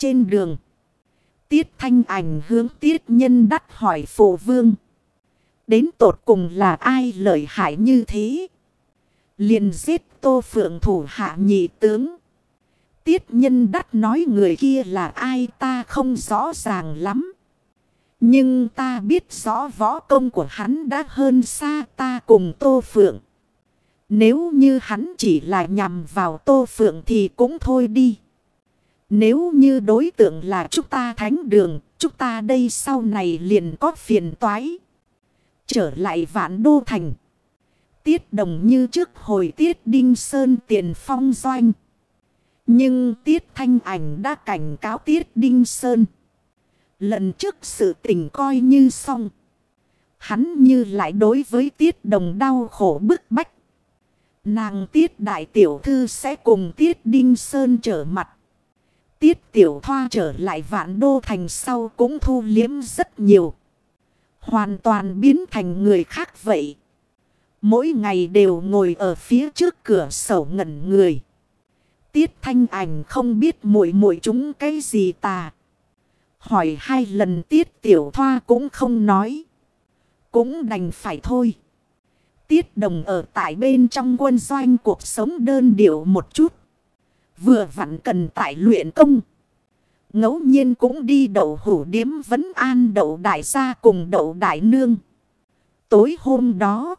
Trên đường. Tiết thanh ảnh hướng tiết nhân đắt hỏi phụ vương. Đến tột cùng là ai lợi hại như thế? liền giết tô phượng thủ hạ nhị tướng. Tiết nhân đắt nói người kia là ai ta không rõ ràng lắm. Nhưng ta biết rõ võ công của hắn đã hơn xa ta cùng tô phượng. Nếu như hắn chỉ là nhằm vào tô phượng thì cũng thôi đi. Nếu như đối tượng là chúng ta thánh đường, chúng ta đây sau này liền có phiền toái. Trở lại vạn đô thành. Tiết đồng như trước hồi tiết đinh sơn tiền phong doanh. Nhưng tiết thanh ảnh đã cảnh cáo tiết đinh sơn. Lần trước sự tình coi như xong. Hắn như lại đối với tiết đồng đau khổ bức bách. Nàng tiết đại tiểu thư sẽ cùng tiết đinh sơn trở mặt. Tiết tiểu thoa trở lại vạn đô thành sau cũng thu liếm rất nhiều. Hoàn toàn biến thành người khác vậy. Mỗi ngày đều ngồi ở phía trước cửa sổ ngẩn người. Tiết thanh ảnh không biết muội muội chúng cái gì tà. Hỏi hai lần tiết tiểu thoa cũng không nói. Cũng đành phải thôi. Tiết đồng ở tại bên trong quân doanh cuộc sống đơn điệu một chút. Vừa vặn cần tại luyện công. ngẫu nhiên cũng đi đậu hủ điếm vấn an đậu đại gia cùng đậu đại nương. Tối hôm đó.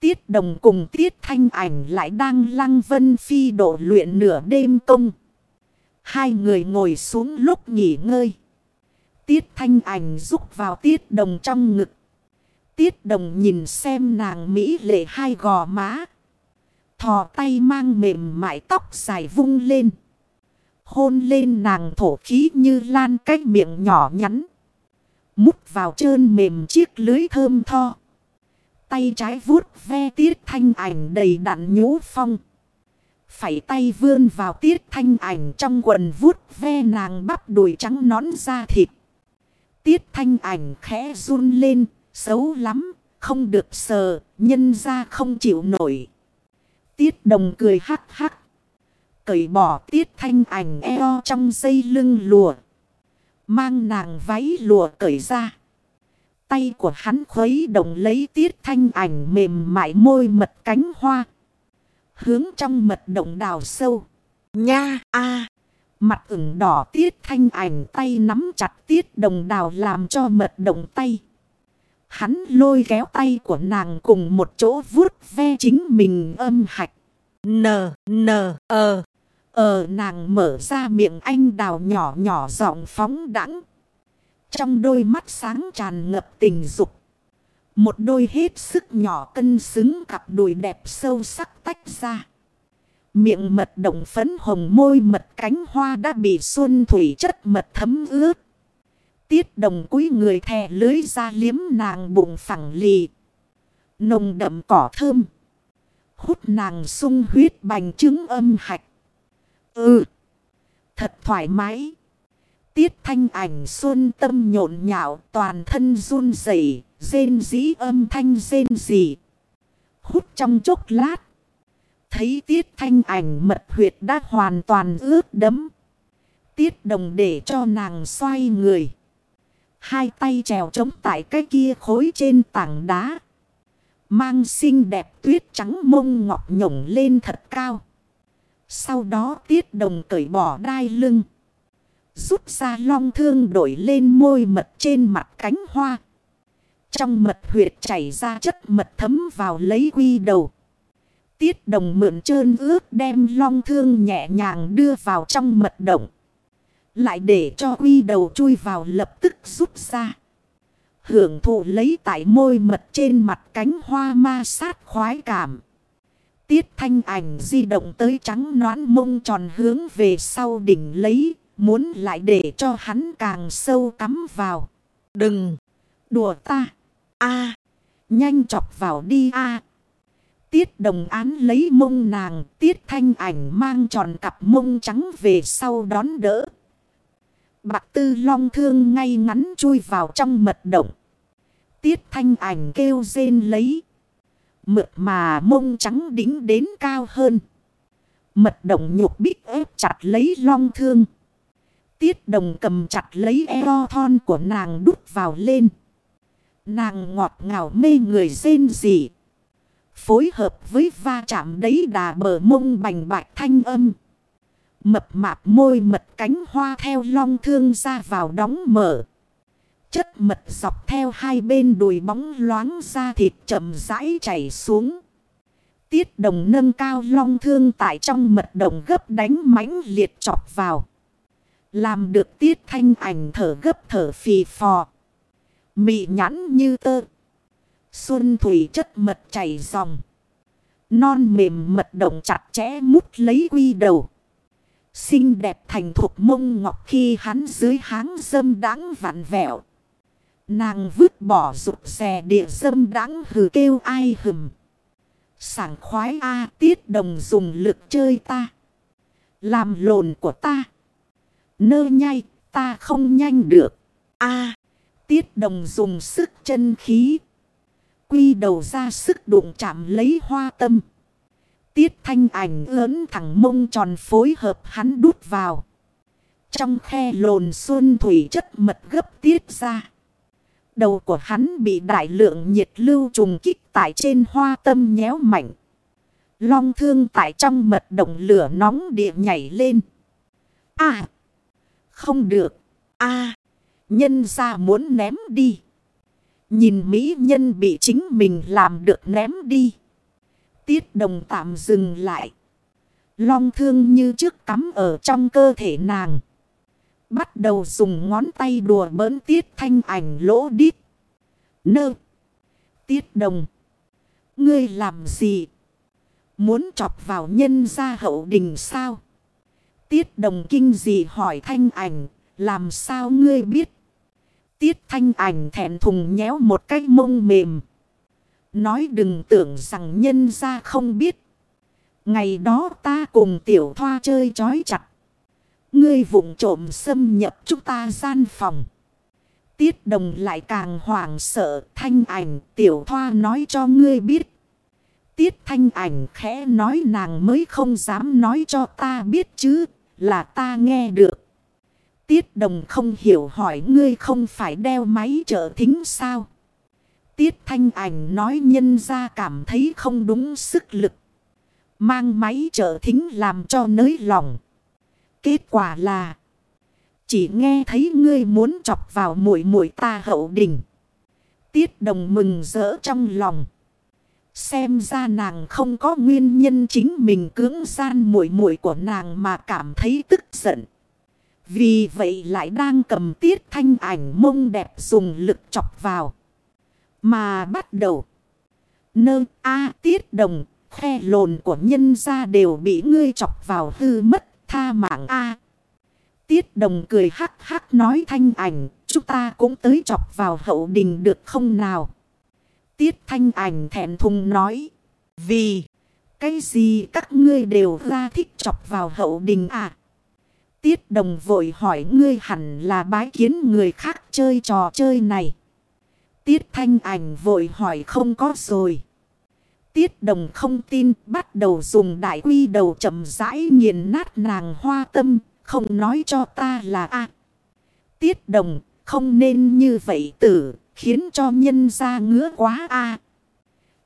Tiết đồng cùng tiết thanh ảnh lại đang lăng vân phi độ luyện nửa đêm công. Hai người ngồi xuống lúc nghỉ ngơi. Tiết thanh ảnh rúc vào tiết đồng trong ngực. Tiết đồng nhìn xem nàng Mỹ lệ hai gò má. Thò tay mang mềm mại tóc dài vung lên. Hôn lên nàng thổ khí như lan cách miệng nhỏ nhắn. Mút vào trơn mềm chiếc lưới thơm tho. Tay trái vuốt ve tiết thanh ảnh đầy đặn nhũ phong. Phải tay vươn vào tiết thanh ảnh trong quần vuốt ve nàng bắp đùi trắng nón da thịt. Tiết thanh ảnh khẽ run lên, xấu lắm, không được sờ, nhân ra không chịu nổi. Tiết đồng cười hắc hắc. Cởi bỏ tiết thanh ảnh eo trong dây lưng lùa. Mang nàng váy lùa cởi ra. Tay của hắn khuấy động lấy tiết thanh ảnh mềm mại môi mật cánh hoa. Hướng trong mật động đào sâu. Nha, a Mặt ửng đỏ tiết thanh ảnh tay nắm chặt tiết đồng đào làm cho mật động tay. Hắn lôi kéo tay của nàng cùng một chỗ vuốt ve chính mình âm hạch. N, N, ờ. Ờ nàng mở ra miệng anh đào nhỏ nhỏ giọng phóng đẳng. Trong đôi mắt sáng tràn ngập tình dục. Một đôi hết sức nhỏ cân xứng cặp đùi đẹp sâu sắc tách ra. Miệng mật động phấn hồng môi mật cánh hoa đã bị xuân thủy chất mật thấm ướt. Tiết đồng cúi người thè lưới ra liếm nàng bụng phẳng lì. Nồng đậm cỏ thơm. Hút nàng sung huyết bành trứng âm hạch. Ừ. Thật thoải mái. Tiết thanh ảnh xuân tâm nhộn nhạo, toàn thân run rẩy, rên dĩ âm thanh rên dị. Hút trong chốc lát. Thấy tiết thanh ảnh mật huyệt đã hoàn toàn ướt đấm. Tiết đồng để cho nàng xoay người. Hai tay trèo trống tại cái kia khối trên tảng đá. Mang xinh đẹp tuyết trắng mông ngọc nhổng lên thật cao. Sau đó tiết đồng cởi bỏ đai lưng. Rút ra long thương đổi lên môi mật trên mặt cánh hoa. Trong mật huyệt chảy ra chất mật thấm vào lấy quy đầu. Tiết đồng mượn trơn ướt đem long thương nhẹ nhàng đưa vào trong mật động. Lại để cho quy đầu chui vào lập tức rút ra. Hưởng thụ lấy tại môi mật trên mặt cánh hoa ma sát khoái cảm. Tiết thanh ảnh di động tới trắng noán mông tròn hướng về sau đỉnh lấy. Muốn lại để cho hắn càng sâu cắm vào. Đừng! Đùa ta! a Nhanh chọc vào đi a Tiết đồng án lấy mông nàng. Tiết thanh ảnh mang tròn cặp mông trắng về sau đón đỡ. Bạc tư long thương ngay ngắn chui vào trong mật động. Tiết thanh ảnh kêu rên lấy. Mượt mà mông trắng đính đến cao hơn. Mật động nhục bích ép chặt lấy long thương. Tiết đồng cầm chặt lấy eo thon của nàng đút vào lên. Nàng ngọt ngào mê người rên rỉ. Phối hợp với va chạm đấy đà bờ mông bành bạch thanh âm. Mập mạp môi mật cánh hoa theo long thương ra vào đóng mở. Chất mật dọc theo hai bên đùi bóng loáng ra thịt chậm rãi chảy xuống. Tiết đồng nâng cao long thương tại trong mật đồng gấp đánh mãnh liệt chọc vào. Làm được tiết thanh ảnh thở gấp thở phì phò. Mị nhãn như tơ. Xuân thủy chất mật chảy dòng. Non mềm mật động chặt chẽ mút lấy quy đầu. Xinh đẹp thành thục mông ngọc khi hắn dưới háng dâm đáng vặn vẹo. Nàng vứt bỏ rụt rè địa dâm đáng hừ kêu ai hừm. Sảng khoái a tiết đồng dùng lực chơi ta. Làm lồn của ta. Nơ nhai, ta không nhanh được. a tiết đồng dùng sức chân khí. Quy đầu ra sức đụng chạm lấy hoa tâm. Tiết thanh ảnh lớn thẳng mông tròn phối hợp hắn đút vào. Trong khe lồn xuân thủy chất mật gấp tiết ra. Đầu của hắn bị đại lượng nhiệt lưu trùng kích tại trên hoa tâm nhéo mạnh. Long thương tại trong mật động lửa nóng địa nhảy lên. À! Không được! À! Nhân ra muốn ném đi. Nhìn mỹ nhân bị chính mình làm được ném đi. Tiết đồng tạm dừng lại. Long thương như trước cắm ở trong cơ thể nàng. Bắt đầu dùng ngón tay đùa bỡn tiết thanh ảnh lỗ đít. Nơ. Tiết đồng. Ngươi làm gì? Muốn chọc vào nhân gia hậu đình sao? Tiết đồng kinh dị hỏi thanh ảnh. Làm sao ngươi biết? Tiết thanh ảnh thẹn thùng nhéo một cái mông mềm. Nói đừng tưởng rằng nhân gia không biết. Ngày đó ta cùng tiểu thoa chơi chói chặt. Ngươi vụng trộm xâm nhập chúng ta gian phòng. Tiết đồng lại càng hoảng sợ, thanh ảnh tiểu thoa nói cho ngươi biết. Tiết thanh ảnh khẽ nói nàng mới không dám nói cho ta biết chứ, là ta nghe được. Tiết đồng không hiểu hỏi ngươi không phải đeo máy trợ thính sao. Tiết thanh ảnh nói nhân ra cảm thấy không đúng sức lực. Mang máy trợ thính làm cho nới lòng. Kết quả là. Chỉ nghe thấy ngươi muốn chọc vào mũi mũi ta hậu đỉnh. Tiết đồng mừng rỡ trong lòng. Xem ra nàng không có nguyên nhân chính mình cưỡng gian mũi mũi của nàng mà cảm thấy tức giận. Vì vậy lại đang cầm tiết thanh ảnh mông đẹp dùng lực chọc vào. Mà bắt đầu. Nơ A tiết đồng. Khe lồn của nhân gia đều bị ngươi chọc vào hư mất. Tha mạng A. Tiết đồng cười hắc hắc nói thanh ảnh. Chúng ta cũng tới chọc vào hậu đình được không nào? Tiết thanh ảnh thẹn thùng nói. Vì. Cái gì các ngươi đều ra thích chọc vào hậu đình à? Tiết đồng vội hỏi, ngươi hẳn là bái kiến người khác chơi trò chơi này. Tiết thanh ảnh vội hỏi không có rồi. Tiết đồng không tin, bắt đầu dùng đại quy đầu chậm rãi nghiền nát nàng hoa tâm. Không nói cho ta là a Tiết đồng, không nên như vậy tử, khiến cho nhân ra ngứa quá a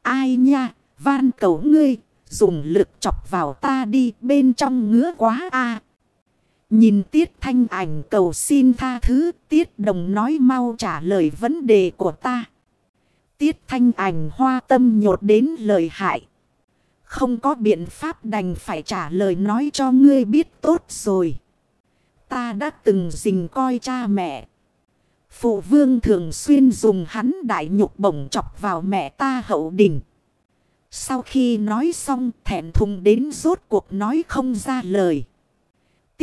Ai nha, van cầu ngươi, dùng lực chọc vào ta đi, bên trong ngứa quá a Nhìn tiết thanh ảnh cầu xin tha thứ, tiết đồng nói mau trả lời vấn đề của ta. Tiết thanh ảnh hoa tâm nhột đến lời hại. Không có biện pháp đành phải trả lời nói cho ngươi biết tốt rồi. Ta đã từng dình coi cha mẹ. Phụ vương thường xuyên dùng hắn đại nhục bổng chọc vào mẹ ta hậu đình. Sau khi nói xong thẹn thùng đến rốt cuộc nói không ra lời.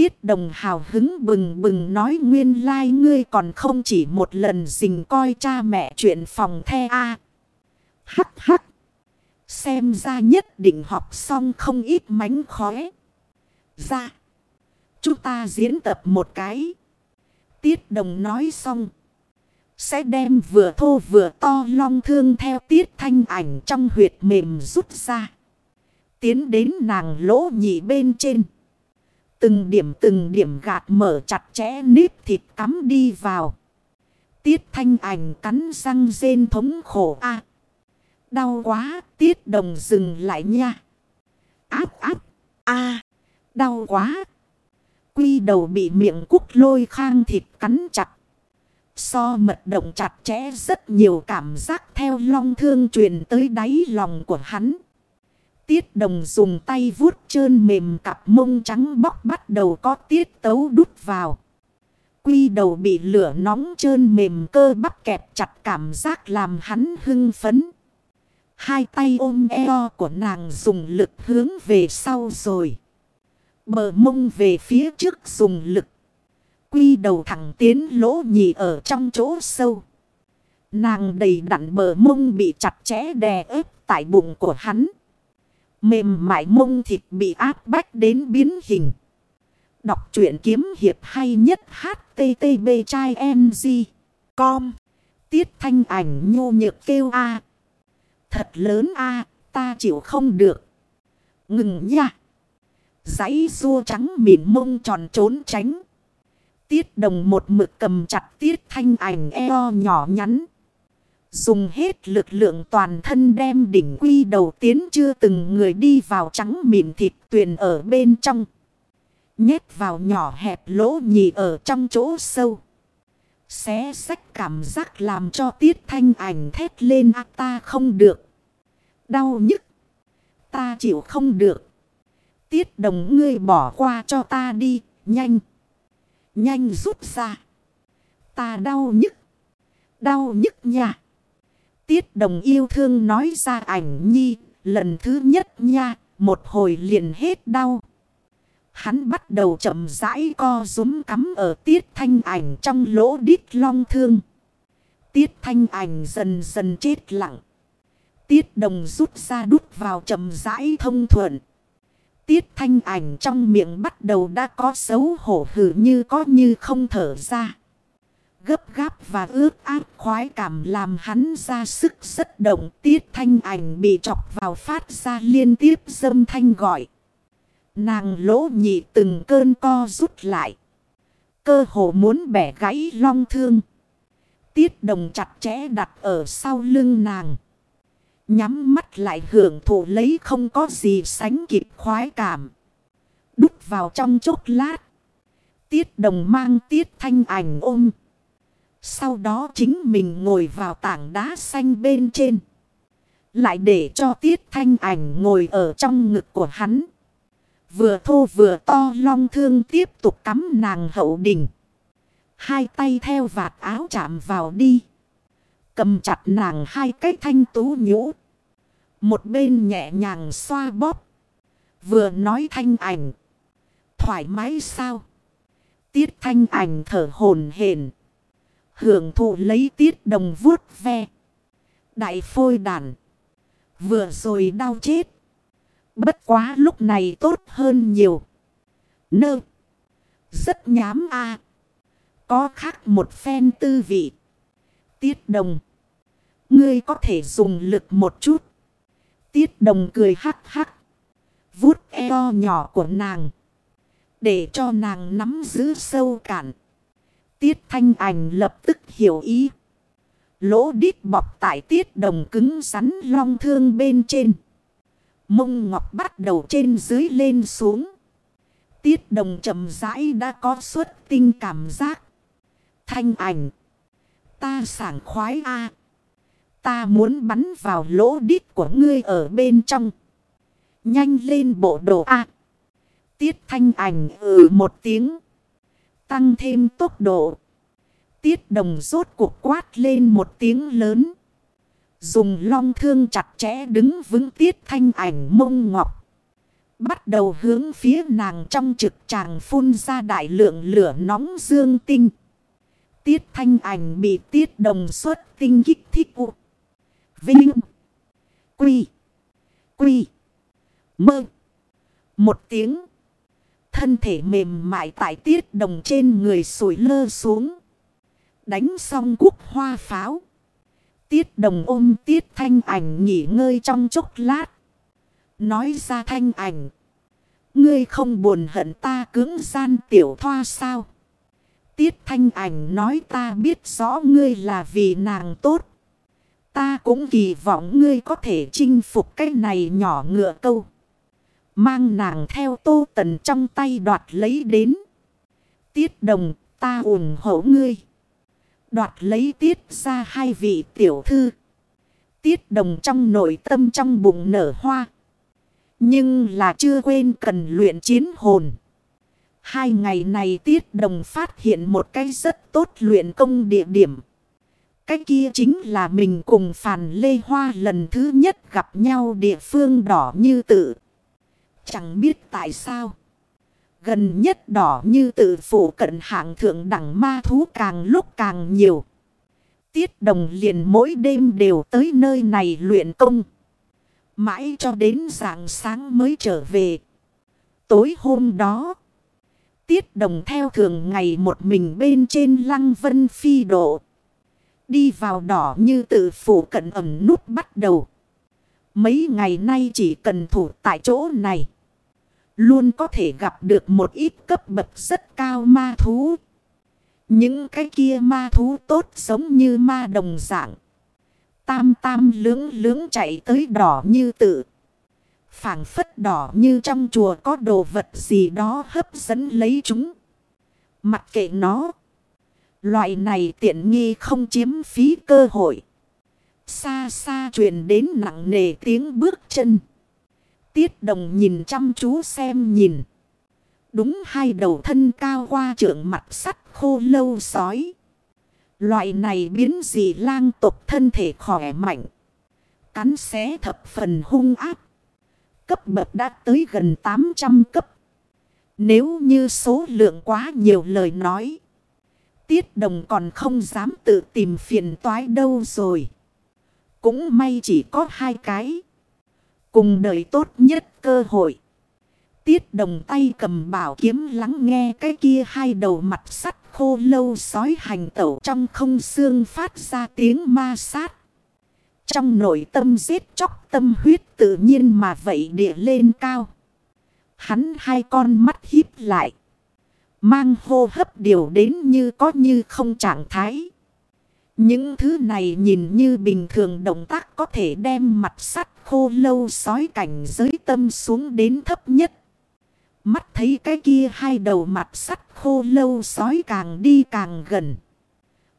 Tiết đồng hào hứng bừng bừng nói nguyên lai like ngươi còn không chỉ một lần dình coi cha mẹ chuyện phòng the a Hắc hắc. Xem ra nhất định học xong không ít mánh khóe. Ra. Chúng ta diễn tập một cái. Tiết đồng nói xong. Sẽ đem vừa thô vừa to long thương theo tiết thanh ảnh trong huyệt mềm rút ra. Tiến đến nàng lỗ nhị bên trên. Từng điểm từng điểm gạt mở chặt chẽ nếp thịt cắm đi vào. Tiết thanh ảnh cắn răng rên thống khổ a à. Đau quá, tiết đồng dừng lại nha. Áp áp, a đau quá. Quy đầu bị miệng cúc lôi khang thịt cắn chặt. So mật động chặt chẽ rất nhiều cảm giác theo long thương truyền tới đáy lòng của hắn. Tiết đồng dùng tay vuốt trơn mềm cặp mông trắng bóc bắt đầu có tiết tấu đút vào. Quy đầu bị lửa nóng trơn mềm cơ bắp kẹp chặt cảm giác làm hắn hưng phấn. Hai tay ôm eo của nàng dùng lực hướng về sau rồi. Bờ mông về phía trước dùng lực. Quy đầu thẳng tiến lỗ nhì ở trong chỗ sâu. Nàng đầy đặn bờ mông bị chặt chẽ đè ép tại bụng của hắn. Mềm mại mông thịt bị áp bách đến biến hình. Đọc truyện kiếm hiệp hay nhất http trai com. Tiết thanh ảnh nhô nhược kêu a Thật lớn a, ta chịu không được. Ngừng nha. Giấy rua trắng mịn mông tròn trốn tránh. Tiết đồng một mực cầm chặt tiết thanh ảnh eo nhỏ nhắn. Dùng hết lực lượng toàn thân đem đỉnh quy đầu tiến chưa từng người đi vào trắng mịn thịt tuyền ở bên trong. Nhét vào nhỏ hẹp lỗ nhì ở trong chỗ sâu. Xé sách cảm giác làm cho tiết thanh ảnh thét lên à, ta không được. Đau nhức. Ta chịu không được. Tiết đồng ngươi bỏ qua cho ta đi, nhanh. Nhanh rút ra. Ta đau nhức. Đau nhức nha. Tiết đồng yêu thương nói ra ảnh nhi, lần thứ nhất nha, một hồi liền hết đau. Hắn bắt đầu chậm rãi co rúm cắm ở tiết thanh ảnh trong lỗ đít long thương. Tiết thanh ảnh dần dần chết lặng. Tiết đồng rút ra đút vào chậm rãi thông thuận. Tiết thanh ảnh trong miệng bắt đầu đã có xấu hổ hử như có như không thở ra. Gấp gáp và ướt áp khoái cảm làm hắn ra sức rất động. Tiết thanh ảnh bị chọc vào phát ra liên tiếp dâm thanh gọi. Nàng lỗ nhị từng cơn co rút lại. Cơ hồ muốn bẻ gãy long thương. Tiết đồng chặt chẽ đặt ở sau lưng nàng. Nhắm mắt lại hưởng thụ lấy không có gì sánh kịp khoái cảm. Đút vào trong chốc lát. Tiết đồng mang tiết thanh ảnh ôm. Sau đó chính mình ngồi vào tảng đá xanh bên trên. Lại để cho tiết thanh ảnh ngồi ở trong ngực của hắn. Vừa thô vừa to, long thương tiếp tục cắm nàng hậu đình. Hai tay theo vạt áo chạm vào đi. Cầm chặt nàng hai cái thanh tú nhũ. Một bên nhẹ nhàng xoa bóp. Vừa nói thanh ảnh. Thoải mái sao? Tiết thanh ảnh thở hồn hển Hưởng thụ lấy tiết đồng vuốt ve. Đại phôi đàn. Vừa rồi đau chết. Bất quá lúc này tốt hơn nhiều. Nơ. Rất nhám a Có khác một phen tư vị. Tiết đồng. Ngươi có thể dùng lực một chút. Tiết đồng cười hắc hắc. Vút eo nhỏ của nàng. Để cho nàng nắm giữ sâu cạn. Tiết thanh ảnh lập tức hiểu ý. Lỗ đít bọc tại tiết đồng cứng rắn long thương bên trên. Mông ngọc bắt đầu trên dưới lên xuống. Tiết đồng chậm rãi đã có xuất tinh cảm giác. Thanh ảnh. Ta sảng khoái a Ta muốn bắn vào lỗ đít của ngươi ở bên trong. Nhanh lên bộ đồ A. Tiết thanh ảnh ừ một tiếng. Tăng thêm tốc độ. Tiết đồng rốt cuộc quát lên một tiếng lớn. Dùng long thương chặt chẽ đứng vững tiết thanh ảnh mông ngọc. Bắt đầu hướng phía nàng trong trực tràng phun ra đại lượng lửa nóng dương tinh. Tiết thanh ảnh bị tiết đồng xuất tinh kích thích u. Vinh. Quy. Quy. Mơ. Một tiếng. Thân thể mềm mại tại tiết đồng trên người sủi lơ xuống. Đánh xong cúc hoa pháo. Tiết đồng ôm tiết thanh ảnh nghỉ ngơi trong chốc lát. Nói ra thanh ảnh. Ngươi không buồn hận ta cứng gian tiểu thoa sao? Tiết thanh ảnh nói ta biết rõ ngươi là vì nàng tốt. Ta cũng kỳ vọng ngươi có thể chinh phục cái này nhỏ ngựa câu. Mang nàng theo tô tần trong tay đoạt lấy đến. Tiết đồng, ta ủng hộ ngươi. Đoạt lấy tiết ra hai vị tiểu thư. Tiết đồng trong nội tâm trong bụng nở hoa. Nhưng là chưa quên cần luyện chiến hồn. Hai ngày này tiết đồng phát hiện một cái rất tốt luyện công địa điểm. Cái kia chính là mình cùng Phàn Lê Hoa lần thứ nhất gặp nhau địa phương đỏ như tự. Chẳng biết tại sao. Gần nhất đỏ như tự phủ cận hạng thượng đẳng ma thú càng lúc càng nhiều. Tiết đồng liền mỗi đêm đều tới nơi này luyện công. Mãi cho đến rạng sáng mới trở về. Tối hôm đó. Tiết đồng theo thường ngày một mình bên trên lăng vân phi độ. Đi vào đỏ như tự phủ cận ẩm nút bắt đầu. Mấy ngày nay chỉ cần thủ tại chỗ này. Luôn có thể gặp được một ít cấp bậc rất cao ma thú. Những cái kia ma thú tốt giống như ma đồng dạng. Tam tam lưỡng lưỡng chạy tới đỏ như tự. phảng phất đỏ như trong chùa có đồ vật gì đó hấp dẫn lấy chúng. Mặc kệ nó. Loại này tiện nghi không chiếm phí cơ hội. Xa xa truyền đến nặng nề tiếng bước chân. Tiết đồng nhìn chăm chú xem nhìn. Đúng hai đầu thân cao qua trưởng mặt sắt khô lâu sói. Loại này biến dị lang tục thân thể khỏe mạnh. Cắn xé thập phần hung áp. Cấp bậc đã tới gần 800 cấp. Nếu như số lượng quá nhiều lời nói. Tiết đồng còn không dám tự tìm phiền toái đâu rồi. Cũng may chỉ có hai cái. Cùng đợi tốt nhất cơ hội. Tiết đồng tay cầm bảo kiếm lắng nghe cái kia hai đầu mặt sắt khô lâu sói hành tẩu trong không xương phát ra tiếng ma sát. Trong nội tâm giết chóc tâm huyết tự nhiên mà vậy địa lên cao. Hắn hai con mắt híp lại. Mang hô hấp điều đến như có như không trạng thái. Những thứ này nhìn như bình thường động tác có thể đem mặt sắt khô lâu sói cảnh giới tâm xuống đến thấp nhất. Mắt thấy cái kia hai đầu mặt sắt khô lâu sói càng đi càng gần.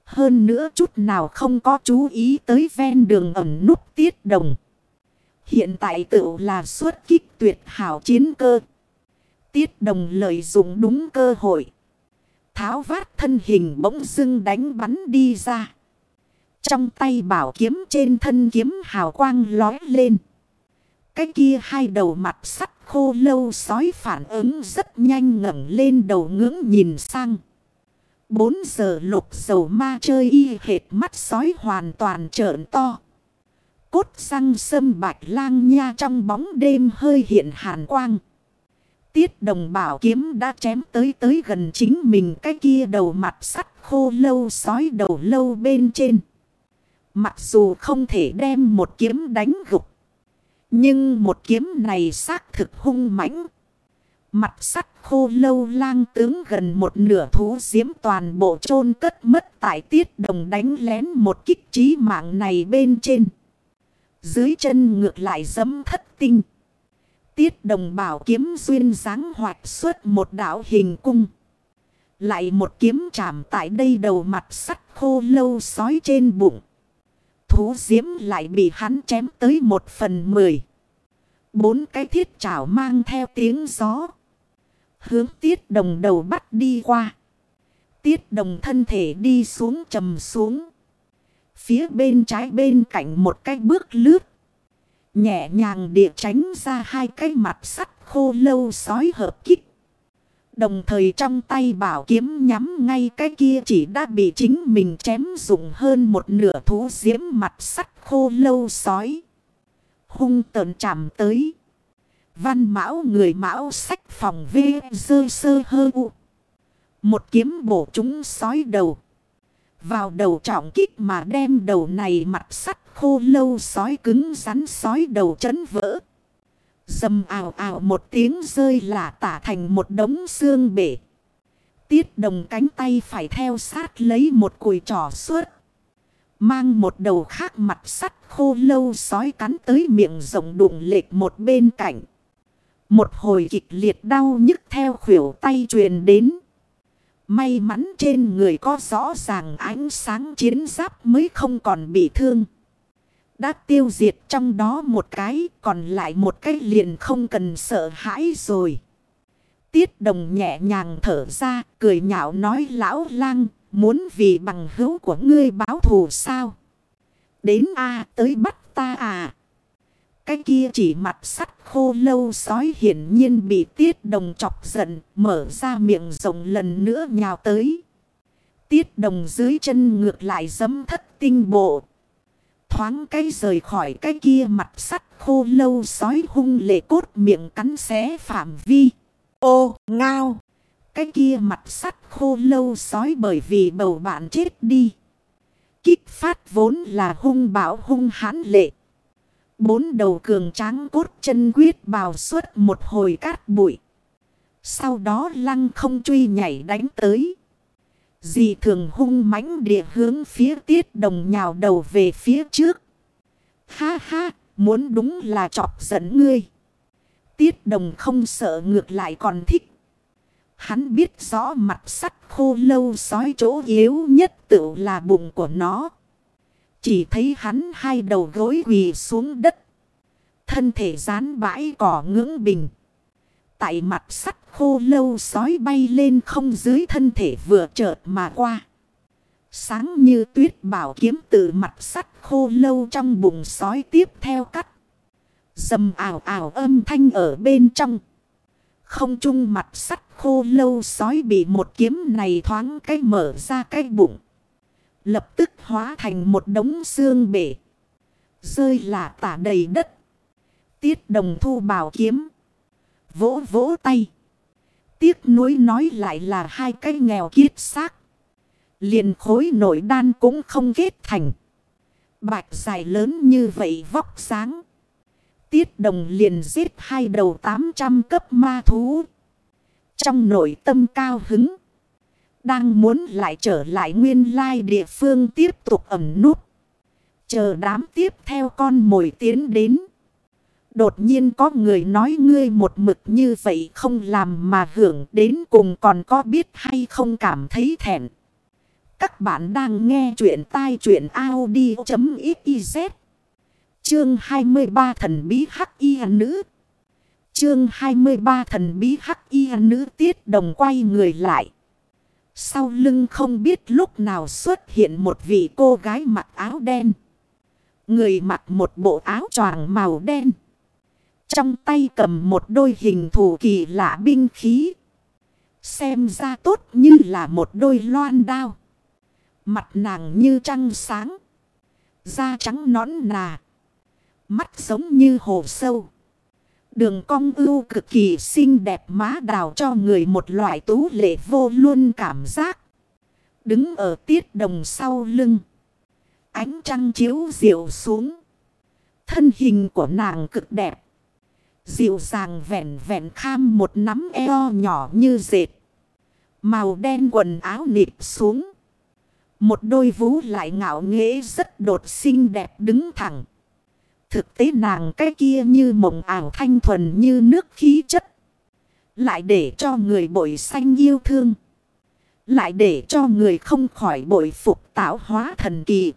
Hơn nữa chút nào không có chú ý tới ven đường ẩm nút tiết đồng. Hiện tại tự là xuất kích tuyệt hảo chiến cơ. Tiết đồng lợi dụng đúng cơ hội. Tháo vát thân hình bỗng dưng đánh bắn đi ra. Trong tay bảo kiếm trên thân kiếm hào quang lói lên. Cái kia hai đầu mặt sắt khô lâu sói phản ứng rất nhanh ngẩng lên đầu ngưỡng nhìn sang. Bốn giờ lục dầu ma chơi y hệt mắt sói hoàn toàn trợn to. Cốt răng sâm bạch lang nha trong bóng đêm hơi hiện hàn quang. Tiết đồng bảo kiếm đã chém tới tới gần chính mình cái kia đầu mặt sắt khô lâu sói đầu lâu bên trên. Mặc dù không thể đem một kiếm đánh gục. Nhưng một kiếm này xác thực hung mãnh. Mặt sắt khô lâu lang tướng gần một nửa thú diễm toàn bộ chôn cất mất tại tiết đồng đánh lén một kích trí mạng này bên trên. Dưới chân ngược lại dấm thất tinh. Tiết đồng bảo kiếm duyên dáng hoạt xuất một đảo hình cung. Lại một kiếm chạm tại đây đầu mặt sắt khô lâu sói trên bụng thú diễm lại bị hắn chém tới một phần mười. Bốn cái thiết chảo mang theo tiếng gió. Hướng tiết đồng đầu bắt đi qua. Tiết đồng thân thể đi xuống trầm xuống. Phía bên trái bên cạnh một cái bước lướt. Nhẹ nhàng địa tránh ra hai cái mặt sắt khô lâu sói hợp kích. Đồng thời trong tay bảo kiếm nhắm ngay cái kia chỉ đã bị chính mình chém dụng hơn một nửa thú diễm mặt sắt khô lâu sói. Hung tợn chạm tới. Văn mão người mão sách phòng vê dơ sơ hơ u. Một kiếm bổ chúng sói đầu. Vào đầu trọng kích mà đem đầu này mặt sắt khô lâu sói cứng rắn sói đầu chấn vỡ. Dầm ảo ảo một tiếng rơi là tả thành một đống xương bể. Tiết đồng cánh tay phải theo sát lấy một cùi trỏ suốt. Mang một đầu khác mặt sắt khô lâu sói cắn tới miệng rộng đụng lệch một bên cạnh. Một hồi kịch liệt đau nhức theo khuỷu tay truyền đến. May mắn trên người có rõ ràng ánh sáng chiến giáp mới không còn bị thương. Đã tiêu diệt trong đó một cái, còn lại một cái liền không cần sợ hãi rồi. Tiết đồng nhẹ nhàng thở ra, cười nhạo nói lão lang, muốn vì bằng hữu của ngươi báo thù sao? Đến a tới bắt ta à? Cái kia chỉ mặt sắt khô lâu sói hiển nhiên bị tiết đồng chọc giận, mở ra miệng rộng lần nữa nhào tới. Tiết đồng dưới chân ngược lại dấm thất tinh bộ. Thoáng cái rời khỏi cái kia mặt sắt khô lâu sói hung lệ cốt miệng cắn xé phạm vi. Ô, ngao! Cái kia mặt sắt khô lâu sói bởi vì bầu bạn chết đi. Kích phát vốn là hung bạo hung hãn lệ. Bốn đầu cường tráng cốt chân quyết bào suốt một hồi cát bụi. Sau đó lăng không truy nhảy đánh tới. Dì thường hung mãnh địa hướng phía tiết đồng nhào đầu về phía trước. Ha ha, muốn đúng là chọc giận ngươi. Tiết đồng không sợ ngược lại còn thích. Hắn biết rõ mặt sắt khô lâu sói chỗ yếu nhất tự là bụng của nó. Chỉ thấy hắn hai đầu gối quỳ xuống đất. Thân thể dán bãi cỏ ngưỡng bình. Tại mặt sắt khô lâu sói bay lên không dưới thân thể vừa chợt mà qua. Sáng như tuyết bảo kiếm từ mặt sắt khô lâu trong bụng sói tiếp theo cắt. Dầm ảo ảo âm thanh ở bên trong. Không trung mặt sắt khô lâu sói bị một kiếm này thoáng cái mở ra cái bụng. Lập tức hóa thành một đống xương bể. Rơi là tả đầy đất. Tiết đồng thu bảo kiếm. Vỗ vỗ tay. Tiếc nuối nói lại là hai cái nghèo kiết xác. Liền khối nổi đan cũng không kết thành. Bạch dài lớn như vậy vóc sáng. Tiết đồng liền giết hai đầu 800 cấp ma thú. Trong nội tâm cao hứng. Đang muốn lại trở lại nguyên lai địa phương tiếp tục ẩm nút. Chờ đám tiếp theo con mồi tiến đến. Đột nhiên có người nói ngươi một mực như vậy không làm mà hưởng đến cùng còn có biết hay không cảm thấy thẹn. Các bạn đang nghe chuyện tai chuyện Audi.xyz. Chương 23 thần bí hắc y nữ. Chương 23 thần bí hắc y nữ tiết đồng quay người lại. Sau lưng không biết lúc nào xuất hiện một vị cô gái mặc áo đen. Người mặc một bộ áo choàng màu đen. Trong tay cầm một đôi hình thù kỳ lạ binh khí. Xem ra tốt như là một đôi loan đao. Mặt nàng như trăng sáng. Da trắng nõn nà. Mắt giống như hồ sâu. Đường cong ưu cực kỳ xinh đẹp má đào cho người một loại tú lệ vô luôn cảm giác. Đứng ở tiết đồng sau lưng. Ánh trăng chiếu diệu xuống. Thân hình của nàng cực đẹp. Dịu dàng vẹn vẹn kham một nắm eo nhỏ như dệt. Màu đen quần áo nịp xuống. Một đôi vú lại ngạo nghễ rất đột xinh đẹp đứng thẳng. Thực tế nàng cái kia như mộng ảo thanh thuần như nước khí chất. Lại để cho người bội xanh yêu thương. Lại để cho người không khỏi bội phục tạo hóa thần kỳ.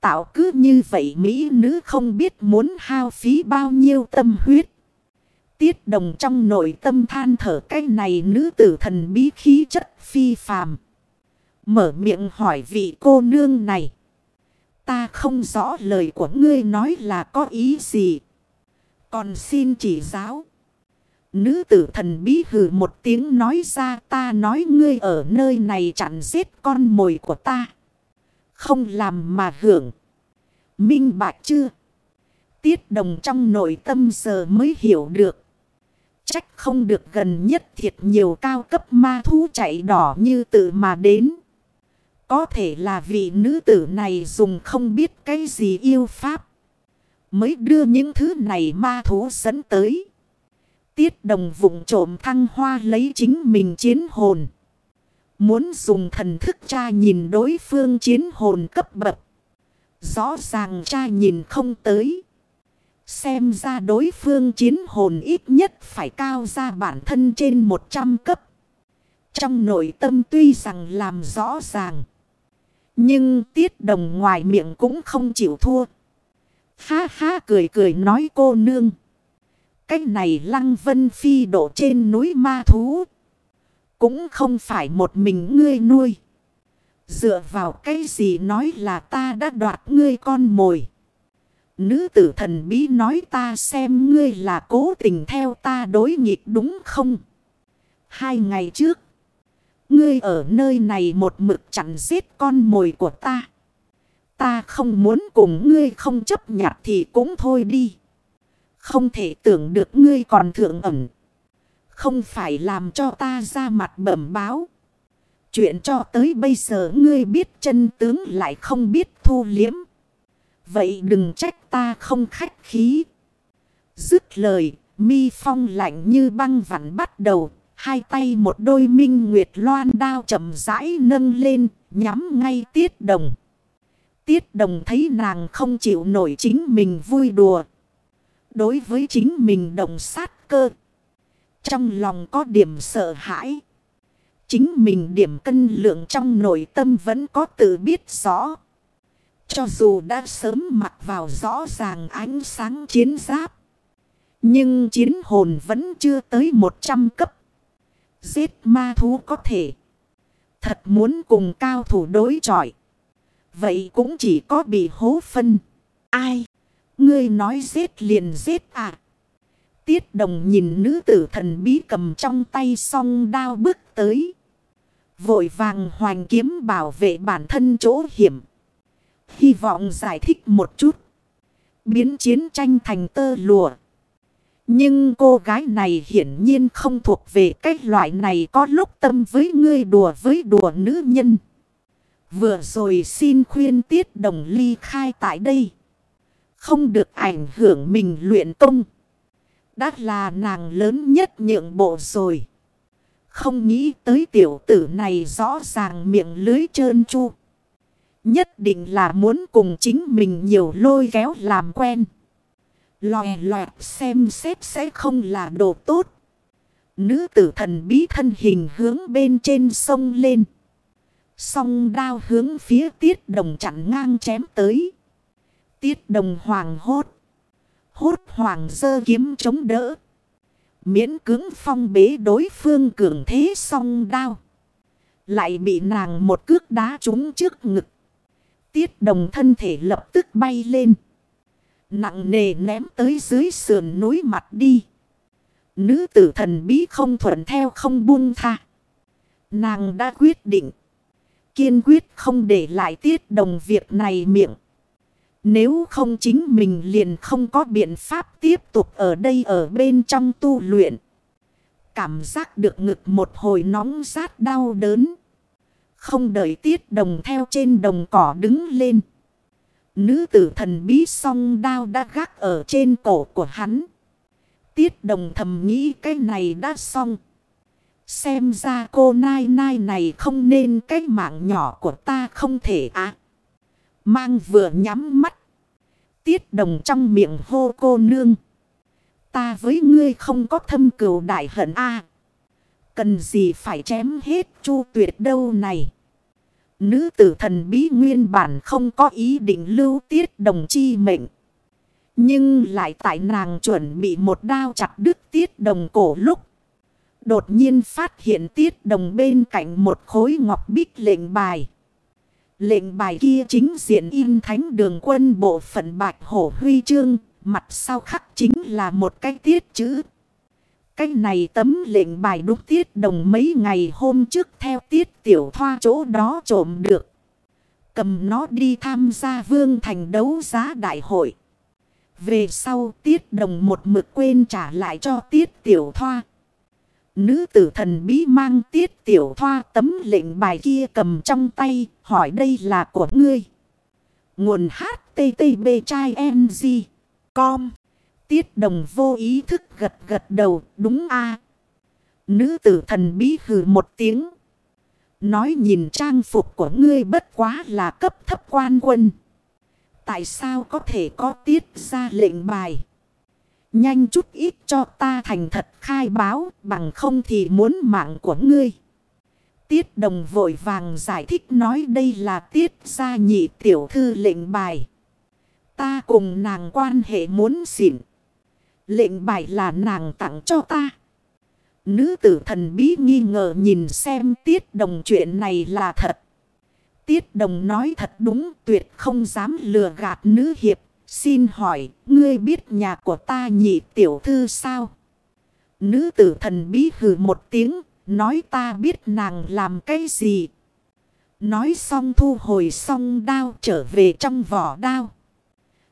Tạo cứ như vậy Mỹ nữ không biết muốn hao phí bao nhiêu tâm huyết. Tiết đồng trong nội tâm than thở cái này nữ tử thần bí khí chất phi phàm. Mở miệng hỏi vị cô nương này. Ta không rõ lời của ngươi nói là có ý gì. Còn xin chỉ giáo. Nữ tử thần bí hừ một tiếng nói ra ta nói ngươi ở nơi này chặn giết con mồi của ta. Không làm mà hưởng. Minh bạch chưa? Tiết đồng trong nội tâm giờ mới hiểu được. Trách không được gần nhất thiệt nhiều cao cấp ma thú chạy đỏ như tự mà đến. Có thể là vị nữ tử này dùng không biết cái gì yêu pháp. Mới đưa những thứ này ma thú dẫn tới. Tiết đồng vùng trộm thăng hoa lấy chính mình chiến hồn. Muốn dùng thần thức tra nhìn đối phương chiến hồn cấp bậc. Rõ ràng cha nhìn không tới. Xem ra đối phương chiến hồn ít nhất phải cao ra bản thân trên 100 cấp. Trong nội tâm tuy rằng làm rõ ràng. Nhưng tiết đồng ngoài miệng cũng không chịu thua. Ha ha cười cười nói cô nương. Cách này lăng vân phi độ trên núi ma thú. Cũng không phải một mình ngươi nuôi. Dựa vào cái gì nói là ta đã đoạt ngươi con mồi. Nữ tử thần bí nói ta xem ngươi là cố tình theo ta đối nghịch đúng không? Hai ngày trước. Ngươi ở nơi này một mực chặn giết con mồi của ta. Ta không muốn cùng ngươi không chấp nhận thì cũng thôi đi. Không thể tưởng được ngươi còn thượng ẩn. Không phải làm cho ta ra mặt bẩm báo. Chuyện cho tới bây giờ ngươi biết chân tướng lại không biết thu liếm. Vậy đừng trách ta không khách khí. Dứt lời, mi phong lạnh như băng vặn bắt đầu. Hai tay một đôi minh nguyệt loan đao chậm rãi nâng lên, nhắm ngay tiết đồng. Tiết đồng thấy nàng không chịu nổi chính mình vui đùa. Đối với chính mình đồng sát cơ. Trong lòng có điểm sợ hãi. Chính mình điểm cân lượng trong nội tâm vẫn có tự biết rõ. Cho dù đã sớm mặc vào rõ ràng ánh sáng chiến giáp. Nhưng chiến hồn vẫn chưa tới 100 cấp. Giết ma thú có thể. Thật muốn cùng cao thủ đối chọi. Vậy cũng chỉ có bị hố phân. Ai? Ngươi nói giết liền giết à? Tiết đồng nhìn nữ tử thần bí cầm trong tay song đao bước tới. Vội vàng hoành kiếm bảo vệ bản thân chỗ hiểm. Hy vọng giải thích một chút. Biến chiến tranh thành tơ lùa. Nhưng cô gái này hiển nhiên không thuộc về cái loại này có lúc tâm với ngươi đùa với đùa nữ nhân. Vừa rồi xin khuyên tiết đồng ly khai tại đây. Không được ảnh hưởng mình luyện công. Đã là nàng lớn nhất nhượng bộ rồi. Không nghĩ tới tiểu tử này rõ ràng miệng lưới trơn chu. Nhất định là muốn cùng chính mình nhiều lôi kéo làm quen. Lòe loẹt xem xét sẽ không là đồ tốt. Nữ tử thần bí thân hình hướng bên trên sông lên. Song đao hướng phía tiết đồng chặn ngang chém tới. Tiết đồng hoàng hốt. Hốt hoàng dơ kiếm chống đỡ. Miễn cứng phong bế đối phương cường thế song đao. Lại bị nàng một cước đá trúng trước ngực. Tiết đồng thân thể lập tức bay lên. Nặng nề ném tới dưới sườn núi mặt đi. Nữ tử thần bí không thuận theo không buông tha. Nàng đã quyết định. Kiên quyết không để lại tiết đồng việc này miệng. Nếu không chính mình liền không có biện pháp tiếp tục ở đây ở bên trong tu luyện. Cảm giác được ngực một hồi nóng rát đau đớn. Không đợi tiết đồng theo trên đồng cỏ đứng lên. Nữ tử thần bí song đao đã gác ở trên cổ của hắn. Tiết đồng thầm nghĩ cái này đã xong. Xem ra cô nai nai này không nên cái mạng nhỏ của ta không thể ác Mang vừa nhắm mắt. Tiết đồng trong miệng hô cô nương. Ta với ngươi không có thâm cừu đại hận a Cần gì phải chém hết chu tuyệt đâu này. Nữ tử thần bí nguyên bản không có ý định lưu tiết đồng chi mệnh. Nhưng lại tại nàng chuẩn bị một đao chặt đứt tiết đồng cổ lúc. Đột nhiên phát hiện tiết đồng bên cạnh một khối ngọc bích lệnh bài. Lệnh bài kia chính diện in thánh đường quân bộ phận bạch hổ huy chương. Mặt sau khắc chính là một cái tiết chữ. Cái này tấm lệnh bài đúc tiết đồng mấy ngày hôm trước theo tiết tiểu thoa chỗ đó trộm được. Cầm nó đi tham gia vương thành đấu giá đại hội. Về sau tiết đồng một mực quên trả lại cho tiết tiểu thoa. Nữ tử thần bí mang tiết tiểu thoa tấm lệnh bài kia cầm trong tay, hỏi đây là của ngươi. Nguồn HTTB trai NG. com. Tiết đồng vô ý thức gật gật đầu, đúng a Nữ tử thần bí hừ một tiếng. Nói nhìn trang phục của ngươi bất quá là cấp thấp quan quân. Tại sao có thể có tiết ra lệnh bài? Nhanh chút ít cho ta thành thật khai báo, bằng không thì muốn mạng của ngươi. Tiết đồng vội vàng giải thích nói đây là tiết gia nhị tiểu thư lệnh bài. Ta cùng nàng quan hệ muốn xỉn. Lệnh bài là nàng tặng cho ta. Nữ tử thần bí nghi ngờ nhìn xem tiết đồng chuyện này là thật. Tiết đồng nói thật đúng, tuyệt không dám lừa gạt nữ hiệp. Xin hỏi, ngươi biết nhà của ta nhị tiểu thư sao? Nữ tử thần bí hừ một tiếng, nói ta biết nàng làm cái gì. Nói xong thu hồi xong đao trở về trong vỏ đao.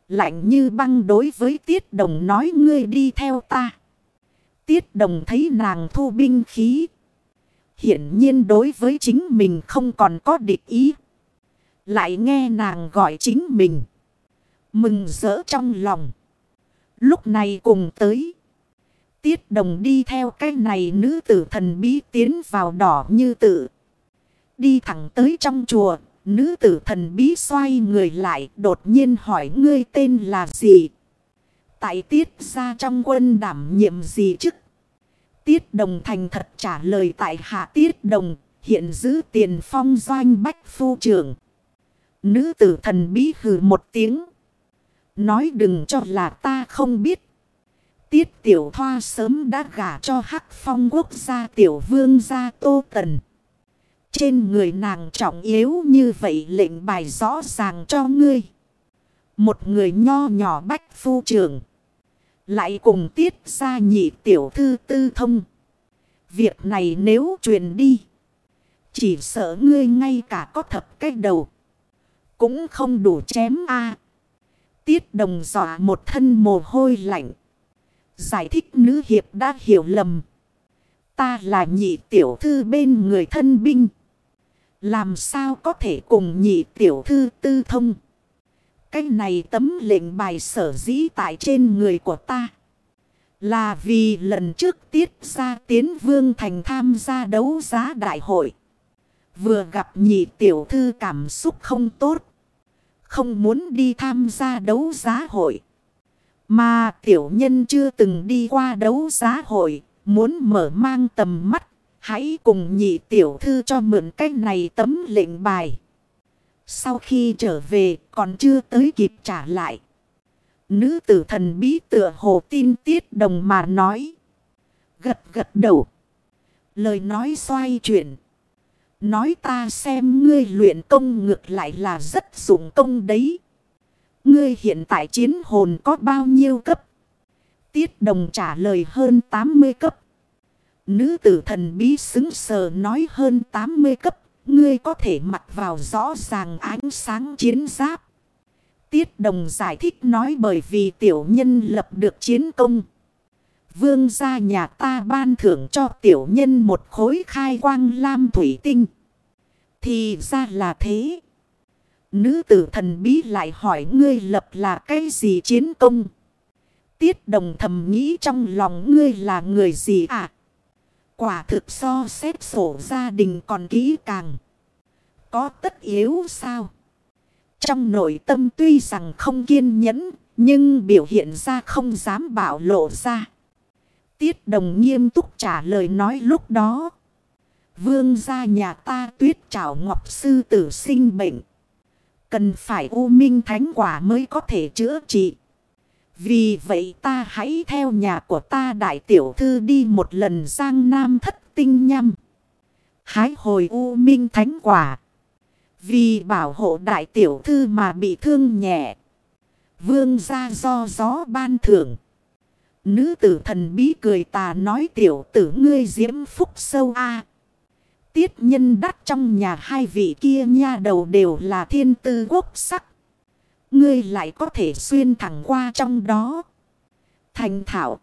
Lạnh như băng đối với tiết đồng nói ngươi đi theo ta. Tiết đồng thấy nàng thu binh khí. Hiển nhiên đối với chính mình không còn có địch ý. Lại nghe nàng gọi chính mình. Mừng rỡ trong lòng. Lúc này cùng tới. Tiết đồng đi theo cái này nữ tử thần bí tiến vào đỏ như tử. Đi thẳng tới trong chùa. Nữ tử thần bí xoay người lại đột nhiên hỏi ngươi tên là gì? Tại tiết ra trong quân đảm nhiệm gì chức? Tiết đồng thành thật trả lời tại hạ tiết đồng, hiện giữ tiền phong doanh bách phu trưởng. Nữ tử thần bí hừ một tiếng. Nói đừng cho là ta không biết. Tiết tiểu thoa sớm đã gả cho hắc phong quốc gia tiểu vương gia tô tần. Trên người nàng trọng yếu như vậy lệnh bài rõ ràng cho ngươi. Một người nho nhỏ bách phu trưởng. Lại cùng tiết ra nhị tiểu thư tư thông. Việc này nếu truyền đi. Chỉ sợ ngươi ngay cả có thập cách đầu. Cũng không đủ chém a Tiết đồng dọa một thân mồ hôi lạnh. Giải thích nữ hiệp đã hiểu lầm. Ta là nhị tiểu thư bên người thân binh. Làm sao có thể cùng nhị tiểu thư tư thông. Cái này tấm lệnh bài sở dĩ tại trên người của ta. Là vì lần trước tiết ra tiến vương thành tham gia đấu giá đại hội. Vừa gặp nhị tiểu thư cảm xúc không tốt. Không muốn đi tham gia đấu giá hội. Mà tiểu nhân chưa từng đi qua đấu giá hội. Muốn mở mang tầm mắt. Hãy cùng nhị tiểu thư cho mượn cái này tấm lệnh bài. Sau khi trở về, còn chưa tới kịp trả lại. Nữ tử thần bí tựa hồ tin tiết đồng mà nói. Gật gật đầu. Lời nói xoay chuyển. Nói ta xem ngươi luyện công ngược lại là rất dụng công đấy. Ngươi hiện tại chiến hồn có bao nhiêu cấp? Tiết đồng trả lời hơn 80 cấp. Nữ tử thần bí xứng sờ nói hơn 80 cấp. Ngươi có thể mặc vào rõ ràng ánh sáng chiến giáp. Tiết đồng giải thích nói bởi vì tiểu nhân lập được chiến công. Vương gia nhà ta ban thưởng cho tiểu nhân một khối khai quang lam thủy tinh. Thì ra là thế. Nữ tử thần bí lại hỏi ngươi lập là cái gì chiến công. Tiết đồng thầm nghĩ trong lòng ngươi là người gì à? Quả thực so xét sổ gia đình còn kỹ càng. Có tất yếu sao? Trong nội tâm tuy rằng không kiên nhẫn, nhưng biểu hiện ra không dám bảo lộ ra. Tiết đồng nghiêm túc trả lời nói lúc đó. Vương gia nhà ta tuyết trảo ngọc sư tử sinh bệnh. Cần phải u minh thánh quả mới có thể chữa trị. Vì vậy ta hãy theo nhà của ta đại tiểu thư đi một lần giang nam thất tinh nhâm. Hái hồi u minh thánh quả. Vì bảo hộ đại tiểu thư mà bị thương nhẹ. Vương ra do gió ban thưởng. Nữ tử thần bí cười tà nói tiểu tử ngươi diễm phúc sâu a Tiết nhân đắt trong nhà hai vị kia nha đầu đều là thiên tư quốc sắc. Ngươi lại có thể xuyên thẳng qua trong đó. Thành thảo.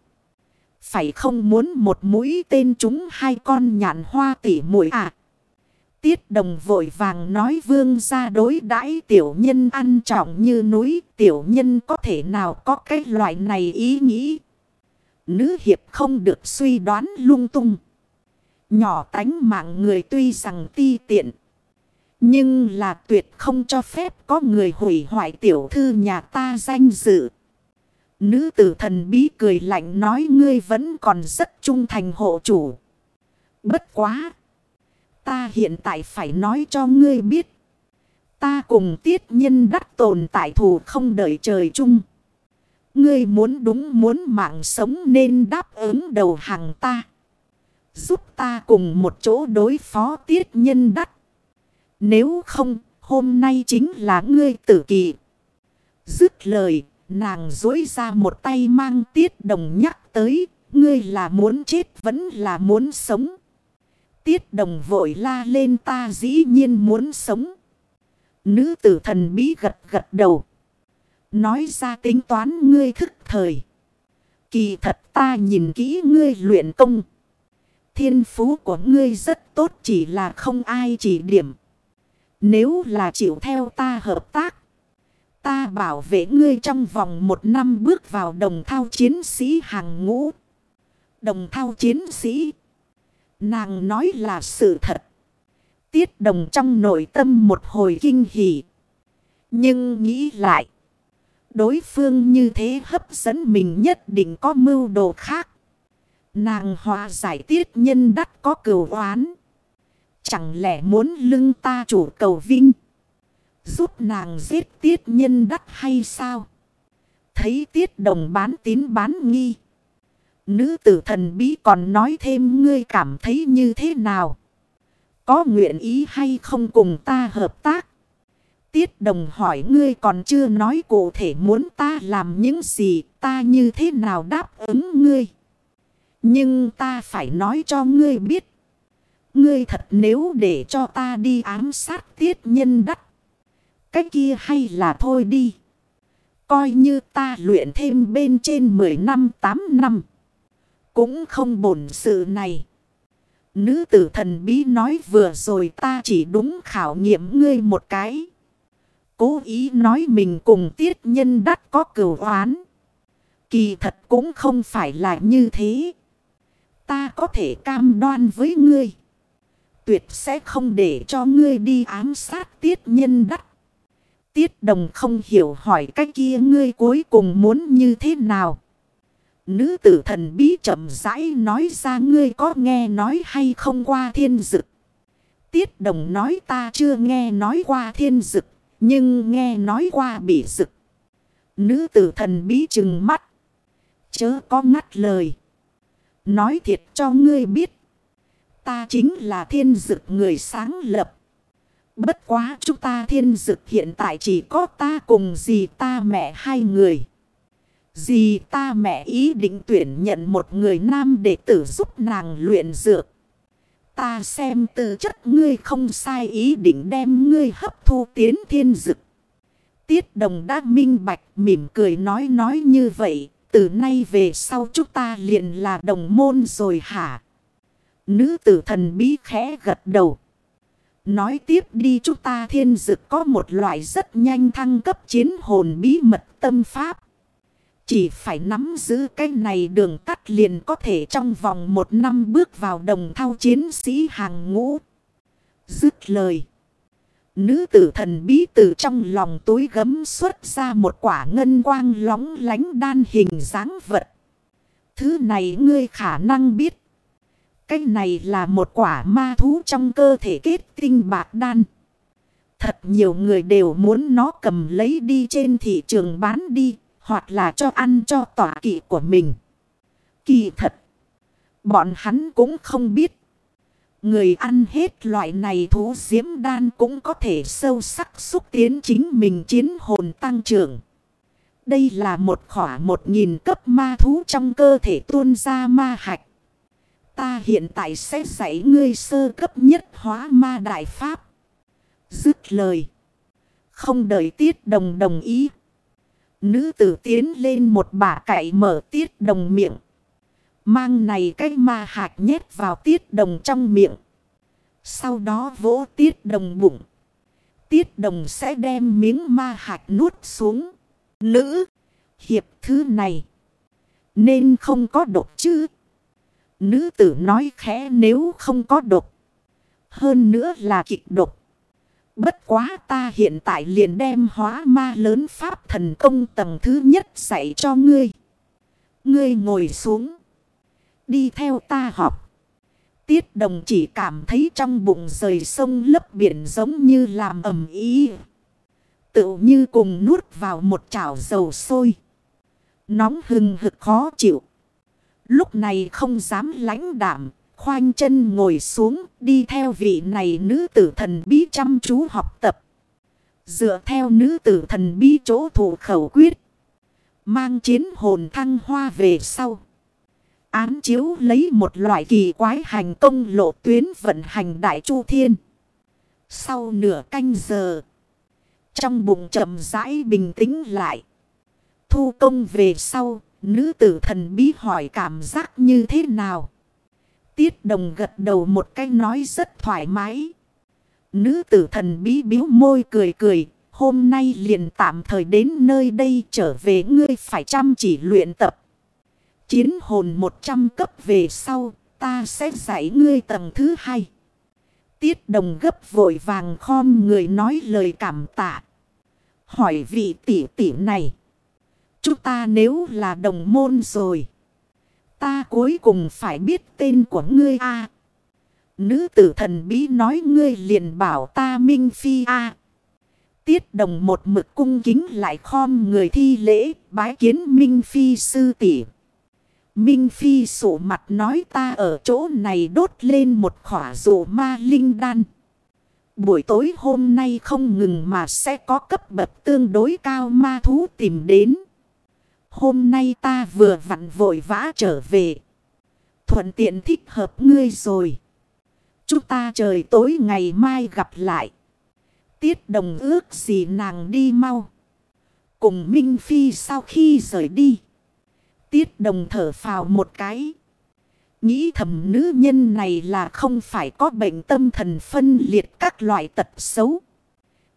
Phải không muốn một mũi tên chúng hai con nhạn hoa tỉ mũi à. Tiết đồng vội vàng nói vương ra đối đãi tiểu nhân ăn trọng như núi. Tiểu nhân có thể nào có cái loại này ý nghĩ. Nữ hiệp không được suy đoán lung tung. Nhỏ tánh mạng người tuy rằng ti tiện. Nhưng là tuyệt không cho phép có người hủy hoại tiểu thư nhà ta danh dự. Nữ tử thần bí cười lạnh nói ngươi vẫn còn rất trung thành hộ chủ. Bất quá. Ta hiện tại phải nói cho ngươi biết. Ta cùng tiết nhân đắc tồn tại thù không đợi trời chung. Ngươi muốn đúng muốn mạng sống nên đáp ứng đầu hàng ta. Giúp ta cùng một chỗ đối phó tiết nhân đắc. Nếu không, hôm nay chính là ngươi tử kỳ. Dứt lời, nàng dối ra một tay mang tiết đồng nhắc tới. Ngươi là muốn chết vẫn là muốn sống. Tiết đồng vội la lên ta dĩ nhiên muốn sống. Nữ tử thần bí gật gật đầu. Nói ra tính toán ngươi thức thời. Kỳ thật ta nhìn kỹ ngươi luyện công. Thiên phú của ngươi rất tốt chỉ là không ai chỉ điểm. Nếu là chịu theo ta hợp tác. Ta bảo vệ ngươi trong vòng một năm bước vào đồng thao chiến sĩ hàng ngũ. Đồng thao chiến sĩ. Nàng nói là sự thật. Tiết đồng trong nội tâm một hồi kinh hỉ. Nhưng nghĩ lại. Đối phương như thế hấp dẫn mình nhất định có mưu đồ khác. Nàng hòa giải tiết nhân đắc có cửu oán. Chẳng lẽ muốn lưng ta chủ cầu vinh. Giúp nàng giết tiết nhân đắc hay sao? Thấy tiết đồng bán tín bán nghi. Nữ tử thần bí còn nói thêm ngươi cảm thấy như thế nào? Có nguyện ý hay không cùng ta hợp tác? Tiết đồng hỏi ngươi còn chưa nói cụ thể muốn ta làm những gì, ta như thế nào đáp ứng ngươi. Nhưng ta phải nói cho ngươi biết. Ngươi thật nếu để cho ta đi ám sát tiết nhân đắc. Cái kia hay là thôi đi. Coi như ta luyện thêm bên trên 10 năm 8 năm. Cũng không bổn sự này. Nữ tử thần bí nói vừa rồi ta chỉ đúng khảo nghiệm ngươi một cái. Cố ý nói mình cùng tiết nhân đắc có cửu oán. Kỳ thật cũng không phải là như thế. Ta có thể cam đoan với ngươi. Tuyệt sẽ không để cho ngươi đi ám sát tiết nhân đắc. Tiết đồng không hiểu hỏi cái kia ngươi cuối cùng muốn như thế nào. Nữ tử thần bí chậm rãi nói ra ngươi có nghe nói hay không qua thiên dực. Tiết đồng nói ta chưa nghe nói qua thiên dực, nhưng nghe nói qua bị dực. Nữ tử thần bí chừng mắt. Chớ có ngắt lời. Nói thiệt cho ngươi biết. Ta chính là thiên dực người sáng lập. Bất quá chúng ta thiên dực hiện tại chỉ có ta cùng dì ta mẹ hai người. Dì ta mẹ ý định tuyển nhận một người nam để tử giúp nàng luyện dược. Ta xem tư chất ngươi không sai ý định đem ngươi hấp thu tiến thiên dực. Tiết đồng đã minh bạch mỉm cười nói nói như vậy. Từ nay về sau chúng ta liền là đồng môn rồi hả? Nữ tử thần bí khẽ gật đầu. Nói tiếp đi chúng ta thiên dực có một loại rất nhanh thăng cấp chiến hồn bí mật tâm pháp. Chỉ phải nắm giữ cái này đường tắt liền có thể trong vòng một năm bước vào đồng thao chiến sĩ hàng ngũ. Dứt lời. Nữ tử thần bí từ trong lòng túi gấm xuất ra một quả ngân quang lóng lánh đan hình dáng vật. Thứ này ngươi khả năng biết. Cái này là một quả ma thú trong cơ thể kết tinh bạc đan. Thật nhiều người đều muốn nó cầm lấy đi trên thị trường bán đi. Hoặc là cho ăn cho tỏa kỵ của mình. Kỳ thật. Bọn hắn cũng không biết. Người ăn hết loại này thú diễm đan cũng có thể sâu sắc xúc tiến chính mình chiến hồn tăng trưởng. Đây là một khỏa một nghìn cấp ma thú trong cơ thể tuôn ra ma hạch. Ta hiện tại sẽ dạy ngươi sơ cấp nhất hóa ma đại pháp. Dứt lời. Không đợi tiết đồng đồng ý. Nữ tử tiến lên một bả cậy mở tiết đồng miệng. Mang này cái ma hạt nhét vào tiết đồng trong miệng. Sau đó vỗ tiết đồng bụng. Tiết đồng sẽ đem miếng ma hạt nuốt xuống. Nữ. Hiệp thứ này. Nên không có độc chứ. Nữ tử nói khẽ nếu không có độc. Hơn nữa là kịch độc. Bất quá ta hiện tại liền đem hóa ma lớn pháp thần công tầng thứ nhất dạy cho ngươi. Ngươi ngồi xuống. Đi theo ta học. Tiết đồng chỉ cảm thấy trong bụng rời sông lấp biển giống như làm ẩm ý. Tự như cùng nuốt vào một chảo dầu sôi. Nóng hừng hực khó chịu. Lúc này không dám lãnh đảm. Khoanh chân ngồi xuống, đi theo vị này nữ tử thần bí chăm chú học tập. Dựa theo nữ tử thần bí chỗ thủ khẩu quyết. Mang chiến hồn thăng hoa về sau. Án chiếu lấy một loại kỳ quái hành công lộ tuyến vận hành đại chu thiên. Sau nửa canh giờ. Trong bụng chậm rãi bình tĩnh lại. Thu công về sau. Nữ tử thần bí hỏi cảm giác như thế nào. Tiết đồng gật đầu một cái nói rất thoải mái. Nữ tử thần bí biếu môi cười cười. Hôm nay liền tạm thời đến nơi đây, trở về ngươi phải chăm chỉ luyện tập. Chiến hồn 100 cấp về sau, ta sẽ dạy ngươi tầng thứ hai. Tiết đồng gấp vội vàng khom người nói lời cảm tạ. Hỏi vị tỷ tỷ này. Chúng ta nếu là đồng môn rồi. Ta cuối cùng phải biết tên của ngươi a Nữ tử thần bí nói ngươi liền bảo ta Minh Phi a Tiết đồng một mực cung kính lại khom người thi lễ bái kiến Minh Phi sư tỷ. Minh Phi sổ mặt nói ta ở chỗ này đốt lên một khỏa rổ ma linh đan. Buổi tối hôm nay không ngừng mà sẽ có cấp bậc tương đối cao ma thú tìm đến. Hôm nay ta vừa vặn vội vã trở về. Thuận tiện thích hợp ngươi rồi. Chúng ta trời tối ngày mai gặp lại. Tiết đồng ước gì nàng đi mau. Cùng Minh Phi sau khi rời đi. Tiết đồng thở phào một cái. Nghĩ thầm nữ nhân này là không phải có bệnh tâm thần phân liệt các loại tật xấu.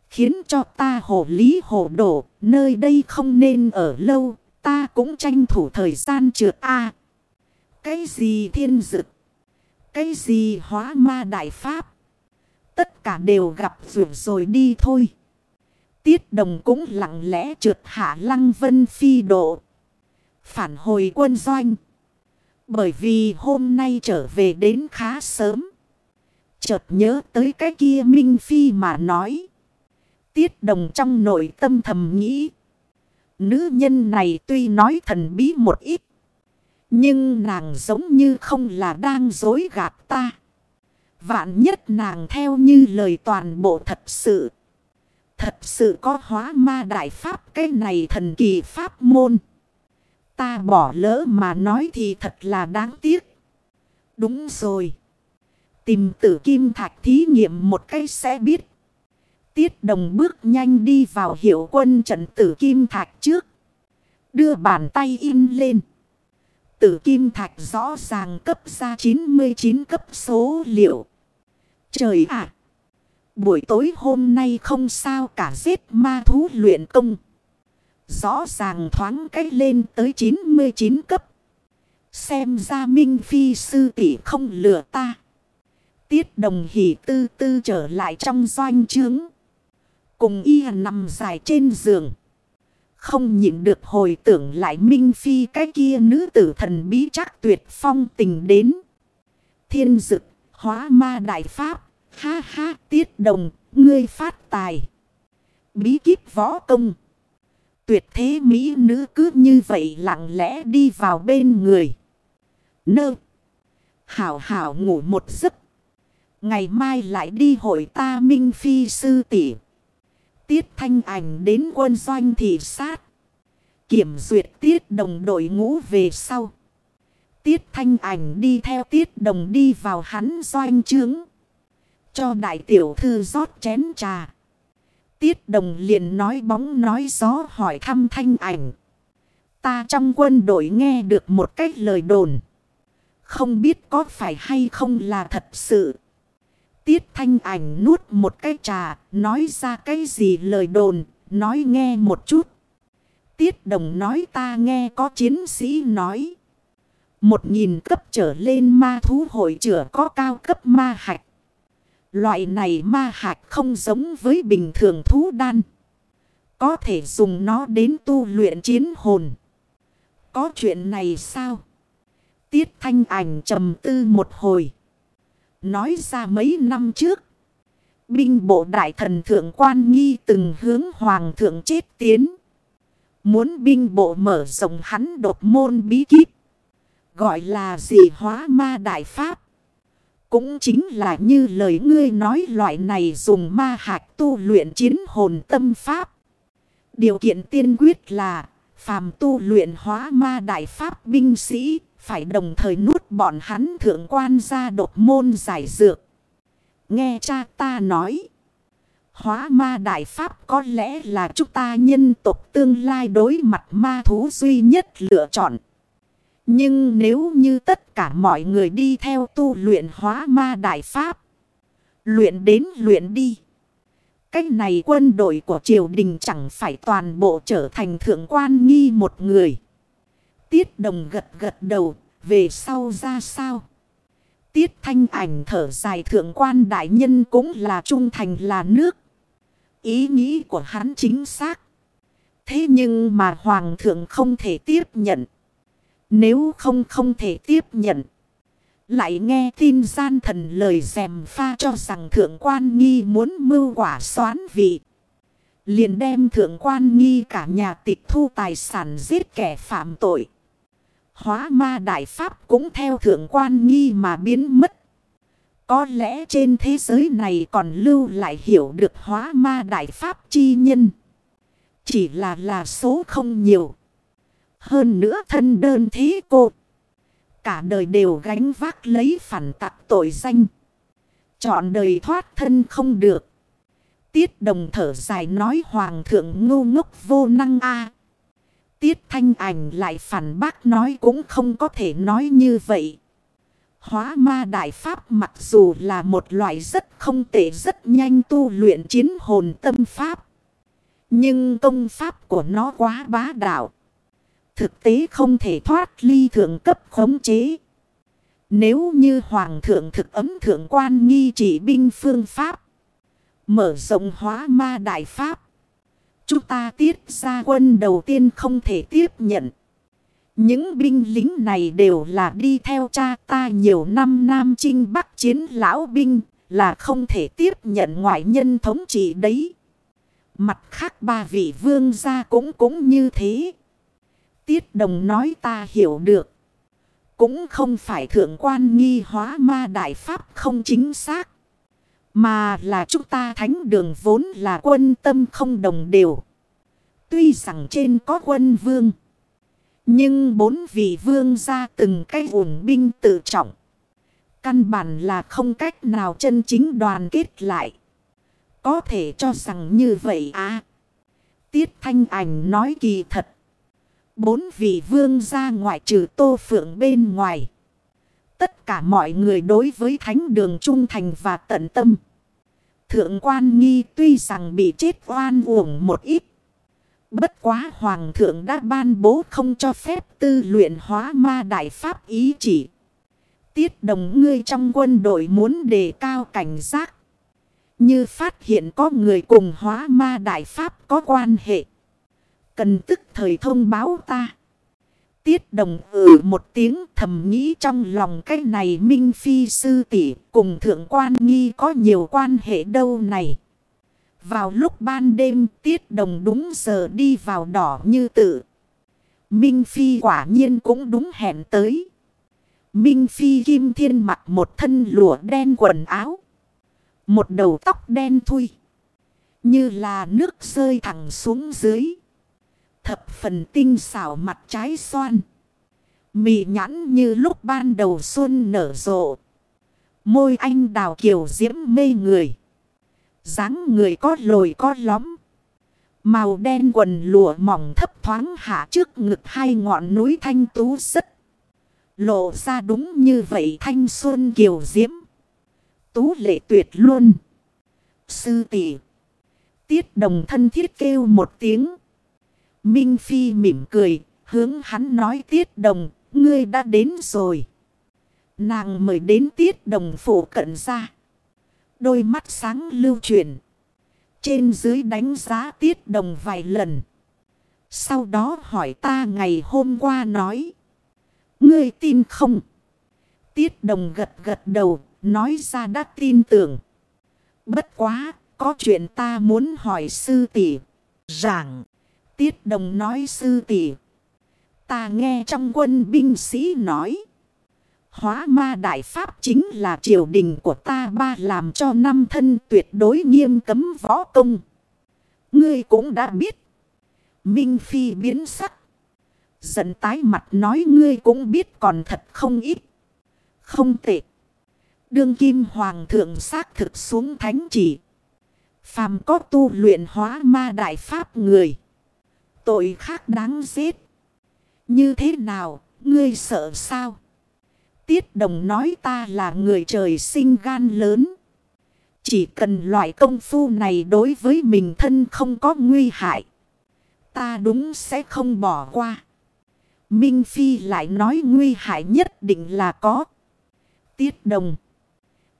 Khiến cho ta hổ lý hổ đổ, nơi đây không nên ở lâu, ta cũng tranh thủ thời gian trượt a Cái gì thiên dực? Cái gì hóa ma đại pháp? Tất cả đều gặp rượu rồi đi thôi. Tiết đồng cũng lặng lẽ trượt hạ lăng vân phi độ. Phản hồi quân doanh. Bởi vì hôm nay trở về đến khá sớm. Chợt nhớ tới cái kia Minh Phi mà nói. Tiết đồng trong nội tâm thầm nghĩ. Nữ nhân này tuy nói thần bí một ít. Nhưng nàng giống như không là đang dối gạt ta. Vạn nhất nàng theo như lời toàn bộ thật sự. Thật sự có hóa ma đại pháp cái này thần kỳ pháp môn. Ta bỏ lỡ mà nói thì thật là đáng tiếc. Đúng rồi. Tìm tử kim thạch thí nghiệm một cái sẽ biết. Tiết đồng bước nhanh đi vào hiệu quân trận tử kim thạch trước. Đưa bàn tay in lên. Tử kim thạch rõ ràng cấp ra 99 cấp số liệu. Trời ạ! buổi tối hôm nay không sao cả, giết ma thú luyện công. Rõ ràng thoáng cách lên tới 99 cấp. Xem ra Minh Phi sư tỷ không lừa ta. Tiết đồng hỷ tư tư trở lại trong doanh trướng. Cùng y nằm dài trên giường. Không nhịn được hồi tưởng lại Minh Phi cái kia nữ tử thần bí chắc tuyệt phong tình đến. Thiên dực, hóa ma đại pháp, ha ha tiết đồng, ngươi phát tài. Bí kíp võ công. Tuyệt thế mỹ nữ cứ như vậy lặng lẽ đi vào bên người. Nơ. Hảo hảo ngủ một giấc. Ngày mai lại đi hội ta Minh Phi sư tỷ Tiết thanh ảnh đến quân doanh thị sát. Kiểm duyệt tiết đồng đội ngũ về sau. Tiết thanh ảnh đi theo tiết đồng đi vào hắn doanh trướng. Cho đại tiểu thư rót chén trà. Tiết đồng liền nói bóng nói gió hỏi thăm thanh ảnh. Ta trong quân đội nghe được một cách lời đồn. Không biết có phải hay không là thật sự. Tiết thanh ảnh nuốt một cái trà, nói ra cái gì lời đồn, nói nghe một chút. Tiết đồng nói ta nghe có chiến sĩ nói. Một nghìn cấp trở lên ma thú hội chữa có cao cấp ma hạch. Loại này ma hạch không giống với bình thường thú đan. Có thể dùng nó đến tu luyện chiến hồn. Có chuyện này sao? Tiết thanh ảnh trầm tư một hồi. Nói ra mấy năm trước. Binh bộ đại thần thượng quan nghi từng hướng hoàng thượng chết tiến. Muốn binh bộ mở rộng hắn đột môn bí kíp. Gọi là gì hóa ma đại pháp. Cũng chính là như lời ngươi nói loại này dùng ma hạch tu luyện chiến hồn tâm pháp. Điều kiện tiên quyết là, phàm tu luyện hóa ma đại pháp binh sĩ, phải đồng thời nuốt bọn hắn thượng quan ra đột môn giải dược. Nghe cha ta nói. Hóa ma đại pháp có lẽ là chúng ta nhân tộc tương lai đối mặt ma thú duy nhất lựa chọn. Nhưng nếu như tất cả mọi người đi theo tu luyện hóa ma đại pháp. Luyện đến luyện đi. Cách này quân đội của triều đình chẳng phải toàn bộ trở thành thượng quan nghi một người. Tiết đồng gật gật đầu, về sau ra sao? Tiết thanh ảnh thở dài thượng quan đại nhân cũng là trung thành là nước. Ý nghĩ của hắn chính xác. Thế nhưng mà hoàng thượng không thể tiếp nhận. Nếu không không thể tiếp nhận. Lại nghe tin gian thần lời dèm pha cho rằng thượng quan nghi muốn mưu quả xoán vị. Liền đem thượng quan nghi cả nhà tịch thu tài sản giết kẻ phạm tội. Hóa ma đại pháp cũng theo thượng quan nghi mà biến mất. Có lẽ trên thế giới này còn lưu lại hiểu được hóa ma đại pháp chi nhân. Chỉ là là số không nhiều. Hơn nữa thân đơn thế cô. Cả đời đều gánh vác lấy phản tặc tội danh. Chọn đời thoát thân không được. Tiết đồng thở dài nói hoàng thượng ngu ngốc vô năng a Tiết thanh ảnh lại phản bác nói cũng không có thể nói như vậy. Hóa ma đại pháp mặc dù là một loại rất không tệ, rất nhanh tu luyện chiến hồn tâm pháp. Nhưng công pháp của nó quá bá đạo. Thực tế không thể thoát ly thượng cấp khống chế. Nếu như hoàng thượng thực ấm thượng quan nghi trị binh phương pháp. Mở rộng hóa ma đại pháp. Chúng ta tiết ra quân đầu tiên không thể tiếp nhận. Những binh lính này đều là đi theo cha ta nhiều năm Nam Trinh Bắc chiến lão binh, là không thể tiếp nhận ngoại nhân thống trị đấy. Mặt khác ba vị vương gia cũng cũng như thế. Tiết đồng nói ta hiểu được. Cũng không phải thượng quan nghi hóa ma đại pháp không chính xác. Mà là chúng ta thánh đường vốn là quân tâm không đồng đều. Tuy rằng trên có quân vương. Nhưng bốn vị vương ra từng cái ủng binh tự trọng. Căn bản là không cách nào chân chính đoàn kết lại. Có thể cho rằng như vậy à. Tiết thanh ảnh nói kỳ thật. Bốn vị vương ra ngoại trừ tô phượng bên ngoài. Tất cả mọi người đối với thánh đường trung thành và tận tâm. Thượng quan nghi tuy rằng bị chết oan uổng một ít. Bất quá hoàng thượng đã ban bố không cho phép tư luyện hóa ma đại pháp ý chỉ. Tiết đồng ngươi trong quân đội muốn đề cao cảnh giác. Như phát hiện có người cùng hóa ma đại pháp có quan hệ. Cần tức thời thông báo ta. Tiết đồng ử một tiếng thầm nghĩ trong lòng cái này minh phi sư tỷ cùng thượng quan nghi có nhiều quan hệ đâu này. Vào lúc ban đêm, tiết đồng đúng giờ đi vào đỏ như tự. Minh Phi quả nhiên cũng đúng hẹn tới. Minh Phi Kim Thiên mặc một thân lụa đen quần áo. Một đầu tóc đen thui. Như là nước rơi thẳng xuống dưới. Thập phần tinh xảo mặt trái xoan. Mì nhãn như lúc ban đầu xuân nở rộ. Môi anh đào kiều diễm mê người dáng người có lồi có lõm. Màu đen quần lụa mỏng thấp thoáng hạ trước ngực hai ngọn núi thanh tú rất. Lộ ra đúng như vậy thanh xuân kiều diễm. tú lệ tuyệt luôn. Sư tỷ Tiết đồng thân thiết kêu một tiếng. Minh Phi mỉm cười, hướng hắn nói tiết đồng, ngươi đã đến rồi. Nàng mời đến tiết đồng phủ cận ra. Đôi mắt sáng lưu chuyển. Trên dưới đánh giá tiết đồng vài lần. Sau đó hỏi ta ngày hôm qua nói. Ngươi tin không? Tiết đồng gật gật đầu, nói ra đã tin tưởng. Bất quá, có chuyện ta muốn hỏi sư tỷ. Giảng, tiết đồng nói sư tỷ. Ta nghe trong quân binh sĩ nói. Hóa ma đại pháp chính là triều đình của ta ba làm cho năm thân tuyệt đối nghiêm cấm võ công. Ngươi cũng đã biết. Minh Phi biến sắc. Giận tái mặt nói ngươi cũng biết còn thật không ít. Không tệ. Đương kim hoàng thượng xác thực xuống thánh chỉ. Phàm có tu luyện hóa ma đại pháp người. Tội khác đáng giết. Như thế nào, ngươi sợ sao? Tiết đồng nói ta là người trời sinh gan lớn. Chỉ cần loại công phu này đối với mình thân không có nguy hại. Ta đúng sẽ không bỏ qua. Minh Phi lại nói nguy hại nhất định là có. Tiết đồng.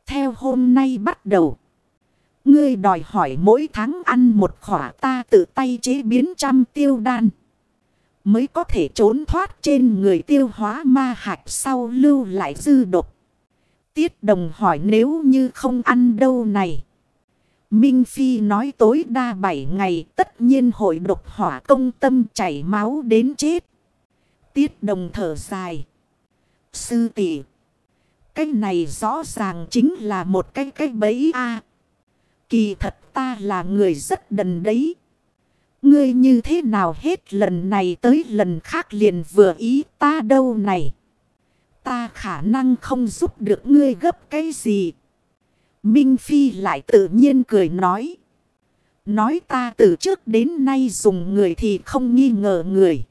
Theo hôm nay bắt đầu. Ngươi đòi hỏi mỗi tháng ăn một khỏa ta tự tay chế biến trăm tiêu đan. Mới có thể trốn thoát trên người tiêu hóa ma hạch sau lưu lại dư độc. Tiết đồng hỏi nếu như không ăn đâu này. Minh Phi nói tối đa 7 ngày, tất nhiên hội độc hỏa công tâm chảy máu đến chết. Tiết đồng thở dài. Sư tỷ, Cái này rõ ràng chính là một cái cái bẫy a Kỳ thật ta là người rất đần đấy. Ngươi như thế nào hết lần này tới lần khác liền vừa ý ta đâu này. Ta khả năng không giúp được ngươi gấp cái gì. Minh Phi lại tự nhiên cười nói. Nói ta từ trước đến nay dùng người thì không nghi ngờ người.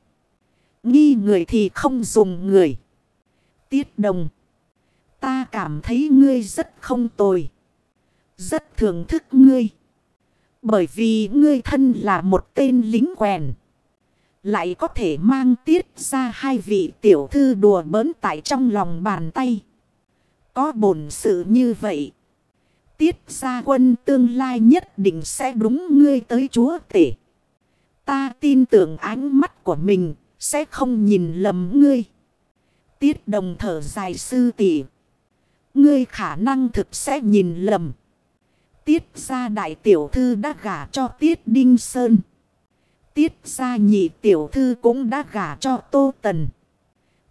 Nghi người thì không dùng người. Tiết đồng. Ta cảm thấy ngươi rất không tồi. Rất thưởng thức ngươi. Bởi vì ngươi thân là một tên lính quèn. Lại có thể mang tiết ra hai vị tiểu thư đùa bỡn tại trong lòng bàn tay. Có bổn sự như vậy. Tiết ra quân tương lai nhất định sẽ đúng ngươi tới chúa tể. Ta tin tưởng ánh mắt của mình sẽ không nhìn lầm ngươi. Tiết đồng thở dài sư tỷ, Ngươi khả năng thực sẽ nhìn lầm. Tiết ra đại tiểu thư đã gả cho Tiết Đinh Sơn. Tiết ra nhị tiểu thư cũng đã gả cho Tô Tần.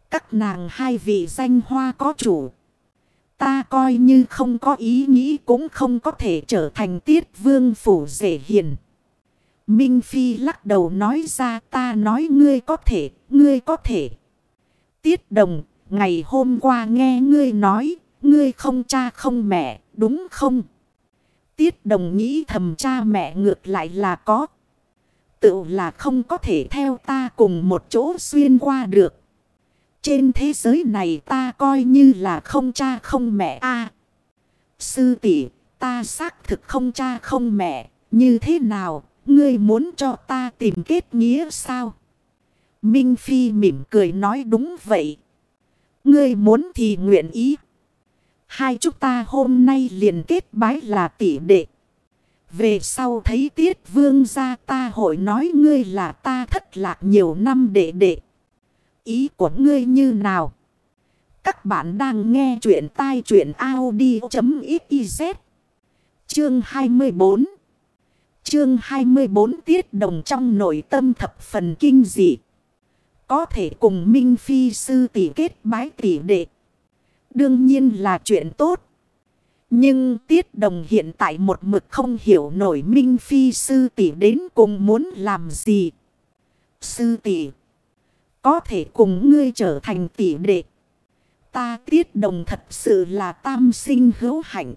Các nàng hai vị danh hoa có chủ. Ta coi như không có ý nghĩ cũng không có thể trở thành tiết vương phủ dễ hiền. Minh Phi lắc đầu nói ra ta nói ngươi có thể, ngươi có thể. Tiết đồng, ngày hôm qua nghe ngươi nói, ngươi không cha không mẹ, đúng không? Tiết đồng nghĩ thầm cha mẹ ngược lại là có. Tự là không có thể theo ta cùng một chỗ xuyên qua được. Trên thế giới này ta coi như là không cha không mẹ a Sư tỷ ta xác thực không cha không mẹ. Như thế nào, ngươi muốn cho ta tìm kết nghĩa sao? Minh Phi mỉm cười nói đúng vậy. Ngươi muốn thì nguyện ý. Hai chúng ta hôm nay liền kết bái là tỷ đệ. Về sau thấy tiết vương gia ta hội nói ngươi là ta thất lạc nhiều năm đệ đệ. Ý của ngươi như nào? Các bạn đang nghe chuyện tai chuyện Audi.xyz. Chương 24 Chương 24 tiết đồng trong nội tâm thập phần kinh dị. Có thể cùng Minh Phi sư tỷ kết bái tỷ đệ. Đương nhiên là chuyện tốt. Nhưng tiết đồng hiện tại một mực không hiểu nổi Minh Phi sư tỷ đến cùng muốn làm gì. Sư tỷ, có thể cùng ngươi trở thành tỷ đệ. Ta tiết đồng thật sự là tam sinh hữu hạnh.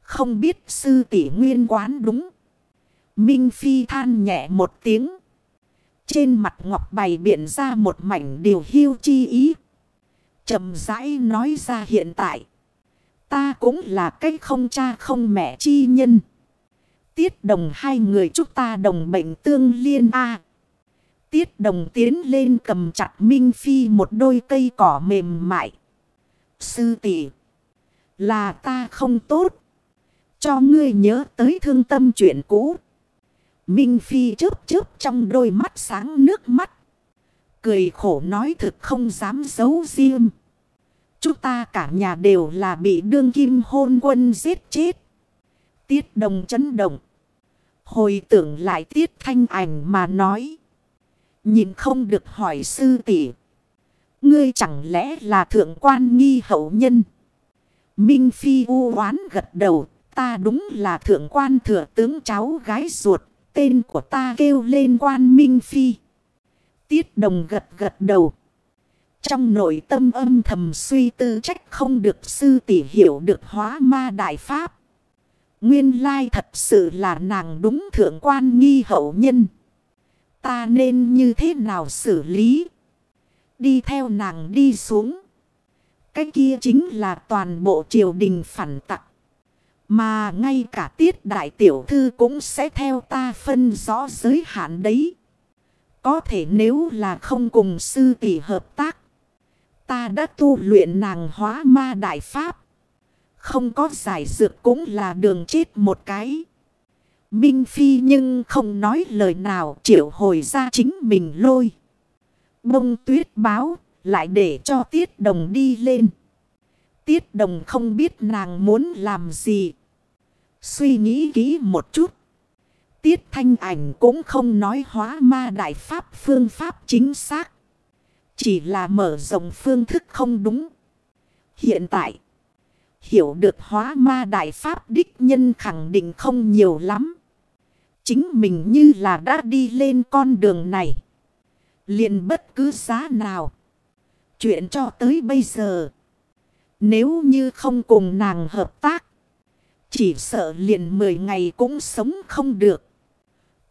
Không biết sư tỷ nguyên quán đúng. Minh Phi than nhẹ một tiếng. Trên mặt ngọc bày biện ra một mảnh điều hiu chi ý trầm rãi nói ra hiện tại. Ta cũng là cái không cha không mẹ chi nhân. Tiết đồng hai người chúc ta đồng bệnh tương liên a Tiết đồng tiến lên cầm chặt Minh Phi một đôi cây cỏ mềm mại. Sư tỷ, Là ta không tốt. Cho ngươi nhớ tới thương tâm chuyện cũ. Minh Phi chớp chớp trong đôi mắt sáng nước mắt. Cười khổ nói thực không dám giấu riêng. Chúng ta cả nhà đều là bị đương kim hôn quân giết chết. Tiết đồng chấn động. Hồi tưởng lại tiết thanh ảnh mà nói. Nhìn không được hỏi sư tỷ Ngươi chẳng lẽ là thượng quan nghi hậu nhân? Minh Phi u oán gật đầu. Ta đúng là thượng quan thừa tướng cháu gái ruột. Tên của ta kêu lên quan Minh Phi. Tiết đồng gật gật đầu. Trong nội tâm âm thầm suy tư trách không được sư tỷ hiểu được hóa ma đại pháp. Nguyên lai thật sự là nàng đúng thượng quan nghi hậu nhân. Ta nên như thế nào xử lý? Đi theo nàng đi xuống. Cái kia chính là toàn bộ triều đình phản tặc. Mà ngay cả tiết đại tiểu thư cũng sẽ theo ta phân rõ giới hạn đấy. Có thể nếu là không cùng sư tỷ hợp tác. Ta đã tu luyện nàng hóa ma đại pháp. Không có giải dược cũng là đường chết một cái. Minh Phi nhưng không nói lời nào triệu hồi ra chính mình lôi. Bông tuyết báo lại để cho tiết đồng đi lên. Tiết đồng không biết nàng muốn làm gì. Suy nghĩ kỹ một chút. Tiết thanh ảnh cũng không nói hóa ma đại pháp phương pháp chính xác. Chỉ là mở rộng phương thức không đúng. Hiện tại, hiểu được hóa ma đại pháp đích nhân khẳng định không nhiều lắm. Chính mình như là đã đi lên con đường này. liền bất cứ giá nào. Chuyện cho tới bây giờ. Nếu như không cùng nàng hợp tác. Chỉ sợ liền 10 ngày cũng sống không được.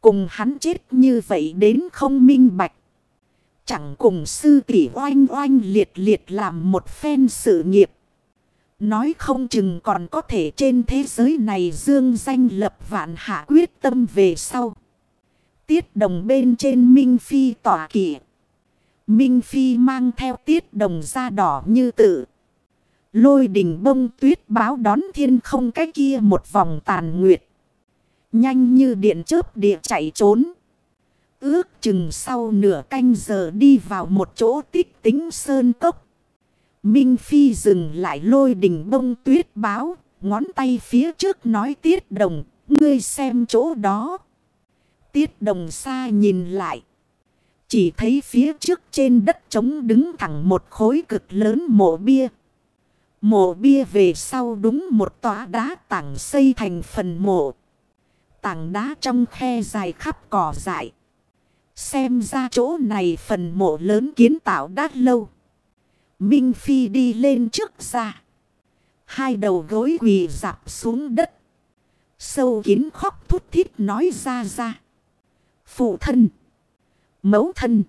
Cùng hắn chết như vậy đến không minh bạch. Chẳng cùng sư tỷ oanh oanh liệt liệt làm một phen sự nghiệp. Nói không chừng còn có thể trên thế giới này dương danh lập vạn hạ quyết tâm về sau. Tiết đồng bên trên Minh Phi tỏa kỷ. Minh Phi mang theo tiết đồng da đỏ như tự. Lôi đỉnh bông tuyết báo đón thiên không cái kia một vòng tàn nguyệt. Nhanh như điện chớp địa chạy trốn. Ước chừng sau nửa canh giờ đi vào một chỗ tích tính sơn cốc. Minh Phi dừng lại lôi đỉnh bông tuyết báo. Ngón tay phía trước nói tiết đồng. Ngươi xem chỗ đó. Tiết đồng xa nhìn lại. Chỉ thấy phía trước trên đất trống đứng thẳng một khối cực lớn mộ bia. Mộ bia về sau đúng một tòa đá tảng xây thành phần mộ. Tảng đá trong khe dài khắp cỏ dại. Xem ra chỗ này phần mộ lớn kiến tạo đã lâu. Minh Phi đi lên trước ra. Hai đầu gối quỳ dạp xuống đất. Sâu kín khóc thút thít nói ra ra. Phụ thân. Mẫu thân.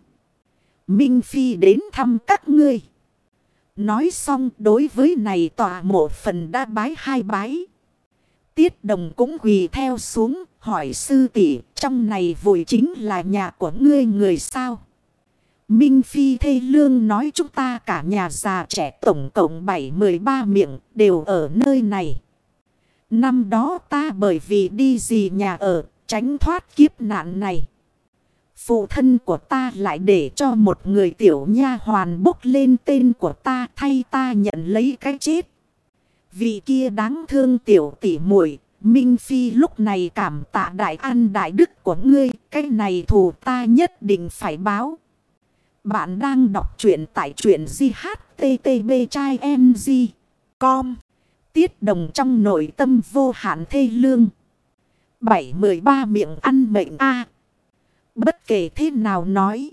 Minh Phi đến thăm các ngươi. Nói xong đối với này tòa mộ phần đã bái hai bái. Tiết đồng cũng quỳ theo xuống, hỏi sư tỷ, trong này vội chính là nhà của ngươi người sao. Minh Phi Thê Lương nói chúng ta cả nhà già trẻ tổng cộng 7-13 miệng đều ở nơi này. Năm đó ta bởi vì đi gì nhà ở, tránh thoát kiếp nạn này. Phụ thân của ta lại để cho một người tiểu nha hoàn bốc lên tên của ta thay ta nhận lấy cái chết. Vì kia đáng thương tiểu tỷ muội, Minh Phi lúc này cảm tạ đại an đại đức của ngươi. Cái này thù ta nhất định phải báo. Bạn đang đọc truyện tại truyện GHTTB trai NG. Com. Tiết đồng trong nội tâm vô hạn thê lương. 713 miệng ăn mệnh A. Bất kể thế nào nói.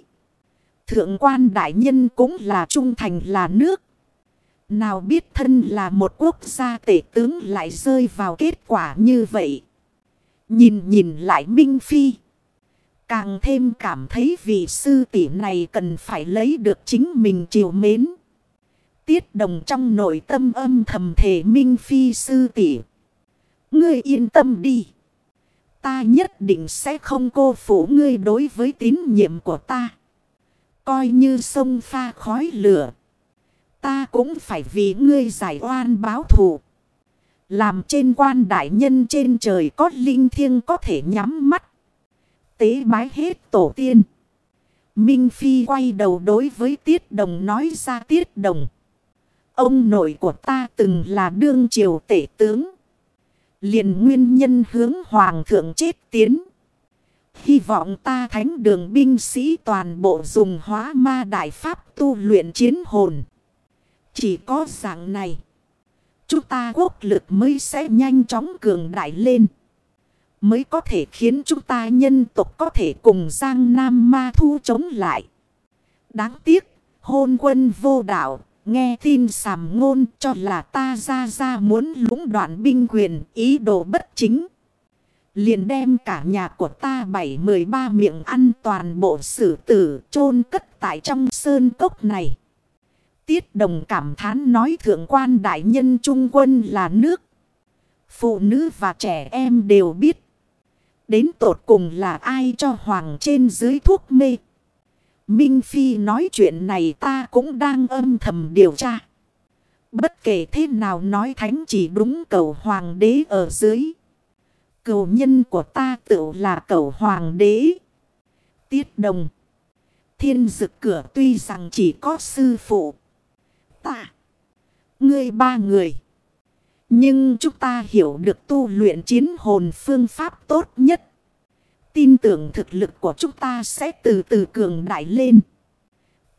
Thượng quan đại nhân cũng là trung thành là nước. Nào biết thân là một quốc gia tể tướng lại rơi vào kết quả như vậy. Nhìn nhìn lại Minh Phi. Càng thêm cảm thấy vị sư tỷ này cần phải lấy được chính mình chiều mến. Tiết đồng trong nội tâm âm thầm thể minh phi sư tỷ Ngươi yên tâm đi. Ta nhất định sẽ không cô phụ ngươi đối với tín nhiệm của ta. Coi như sông pha khói lửa. Ta cũng phải vì ngươi giải oan báo thù. Làm trên quan đại nhân trên trời có linh thiêng có thể nhắm mắt. Tế bái hết tổ tiên. Minh Phi quay đầu đối với Tiết Đồng nói ra, Tiết Đồng. Ông nội của ta từng là đương triều tể tướng. liền nguyên nhân hướng hoàng thượng chết tiến. Hy vọng ta thánh đường binh sĩ toàn bộ dùng hóa ma đại pháp tu luyện chiến hồn. Chỉ có dạng này. Chúng ta quốc lực mới sẽ nhanh chóng cường đại lên. Mới có thể khiến chúng ta nhân tộc có thể cùng Giang Nam Ma Thu chống lại. Đáng tiếc, hôn quân vô đạo, nghe tin sàm ngôn cho là ta ra ra muốn lũng đoạn binh quyền, ý đồ bất chính. Liền đem cả nhà của ta bảy mười ba miệng ăn toàn bộ sử tử chôn cất tại trong sơn cốc này. Tiết đồng cảm thán nói thượng quan đại nhân trung quân là nước. Phụ nữ và trẻ em đều biết. Đến tột cùng là ai cho hoàng trên dưới thuốc mê. Minh Phi nói chuyện này ta cũng đang âm thầm điều tra. Bất kể thế nào nói thánh chỉ đúng cầu hoàng đế ở dưới. Cầu nhân của ta tự là cầu hoàng đế. Tiết đồng. Thiên dực cửa tuy rằng chỉ có sư phụ. Ta. Ngươi ba người. Nhưng chúng ta hiểu được tu luyện chiến hồn phương pháp tốt nhất. Tin tưởng thực lực của chúng ta sẽ từ từ cường đại lên.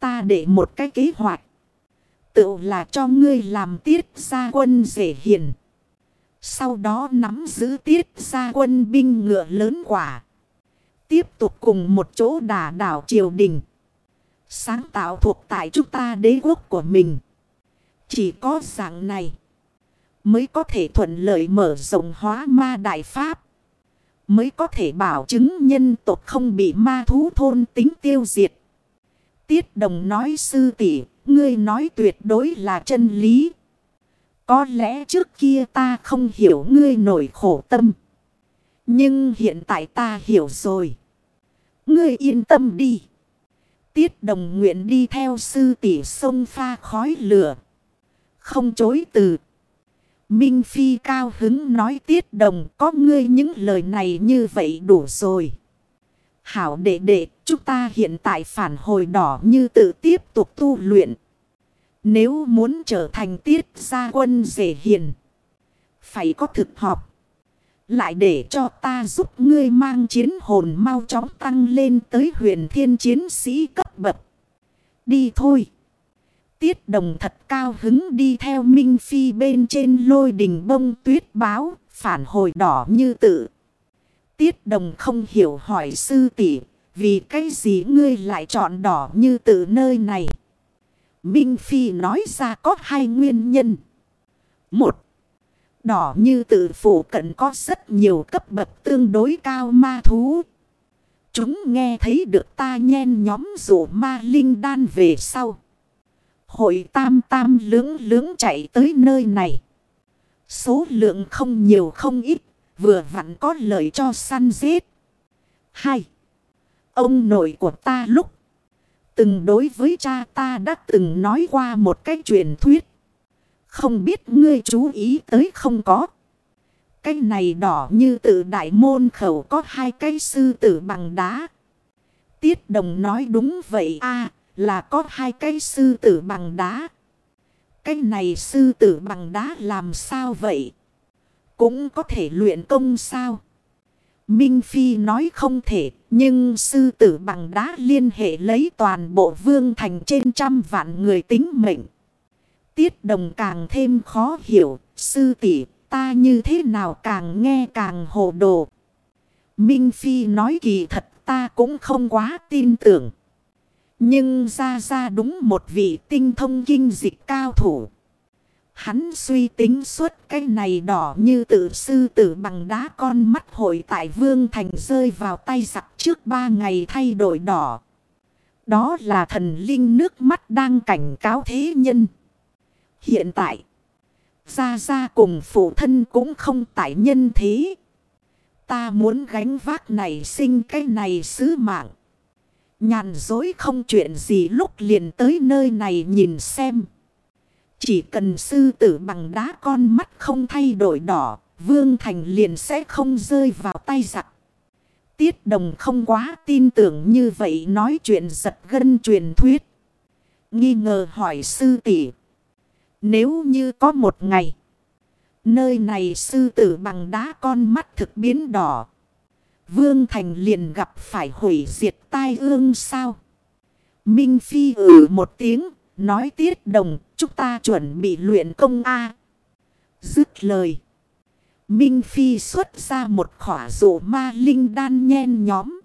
Ta để một cái kế hoạch. Tự là cho ngươi làm tiết gia quân dễ hiền. Sau đó nắm giữ tiết gia quân binh ngựa lớn quả. Tiếp tục cùng một chỗ đả đảo triều đình. Sáng tạo thuộc tại chúng ta đế quốc của mình. Chỉ có dạng này. Mới có thể thuận lợi mở rộng hóa ma đại pháp. Mới có thể bảo chứng nhân tộc không bị ma thú thôn tính tiêu diệt. Tiết đồng nói, sư tỷ, Ngươi nói tuyệt đối là chân lý. Có lẽ trước kia ta không hiểu ngươi nổi khổ tâm. Nhưng hiện tại ta hiểu rồi. Ngươi yên tâm đi. Tiết đồng nguyện đi theo sư tỷ sông pha khói lửa. Không chối từ. Minh Phi cao hứng nói tiết đồng có ngươi những lời này như vậy đủ rồi. Hảo đệ đệ, chúng ta hiện tại phản hồi đỏ như tự tiếp tục tu luyện. Nếu muốn trở thành tiết gia quân dễ hiền, phải có thực học. Lại để cho ta giúp ngươi mang chiến hồn mau chóng tăng lên tới huyền thiên chiến sĩ cấp bậc. Đi thôi. Tiết đồng thật cao hứng đi theo Minh Phi bên trên lôi đình bông tuyết báo, phản hồi đỏ như tự. Tiết đồng không hiểu hỏi sư tỷ vì cái gì ngươi lại chọn đỏ như tự nơi này. Minh Phi nói ra có hai nguyên nhân. Một, đỏ như tự phủ cận có rất nhiều cấp bậc tương đối cao ma thú. Chúng nghe thấy được ta nhen nhóm rủ ma linh đan về sau. Hội tam tam lưỡng lưỡng chạy tới nơi này. Số lượng không nhiều không ít, vừa vặn có lợi cho săn giết. Hai. Ông nội của ta lúc từng đối với cha ta đã từng nói qua một cái truyền thuyết. Không biết ngươi chú ý tới không có. Cái này đỏ như tự đại môn khẩu có hai cái sư tử bằng đá. Tiết đồng nói đúng vậy a là có hai cái sư tử bằng đá. Cái này sư tử bằng đá làm sao vậy? Cũng có thể luyện công sao? Minh Phi nói không thể, nhưng sư tử bằng đá liên hệ lấy toàn bộ vương thành trên trăm vạn người tính mệnh. Tiết đồng càng thêm khó hiểu, sư tỷ ta như thế nào càng nghe càng hồ đồ. Minh Phi nói kỳ thật ta cũng không quá tin tưởng. Nhưng ra ra đúng một vị tinh thông kinh dịch cao thủ. Hắn suy tính suốt cái này đỏ như tự sư tử bằng đá con mắt hội tại vương thành rơi vào tay giặc trước ba ngày thay đổi đỏ. Đó là thần linh nước mắt đang cảnh cáo thế nhân. Hiện tại, Gia Gia cùng phụ thân cũng không tại nhân thế. Ta muốn gánh vác này sinh cái này sứ mạng. Nhàn dối không chuyện gì lúc liền tới nơi này nhìn xem. Chỉ cần sư tử bằng đá con mắt không thay đổi đỏ, Vương Thành liền sẽ không rơi vào tay giặc. Tiết đồng không quá tin tưởng như vậy nói chuyện giật gân truyền thuyết. Nghi ngờ hỏi sư tỷ Nếu như có một ngày, nơi này sư tử bằng đá con mắt thực biến đỏ. Vương Thành liền gặp phải hủy diệt tai ương sao? Minh Phi ử một tiếng, nói tiết đồng, chúng ta chuẩn bị luyện công A. Dứt lời. Minh Phi xuất ra một khỏa dụ ma linh đan nhen nhóm.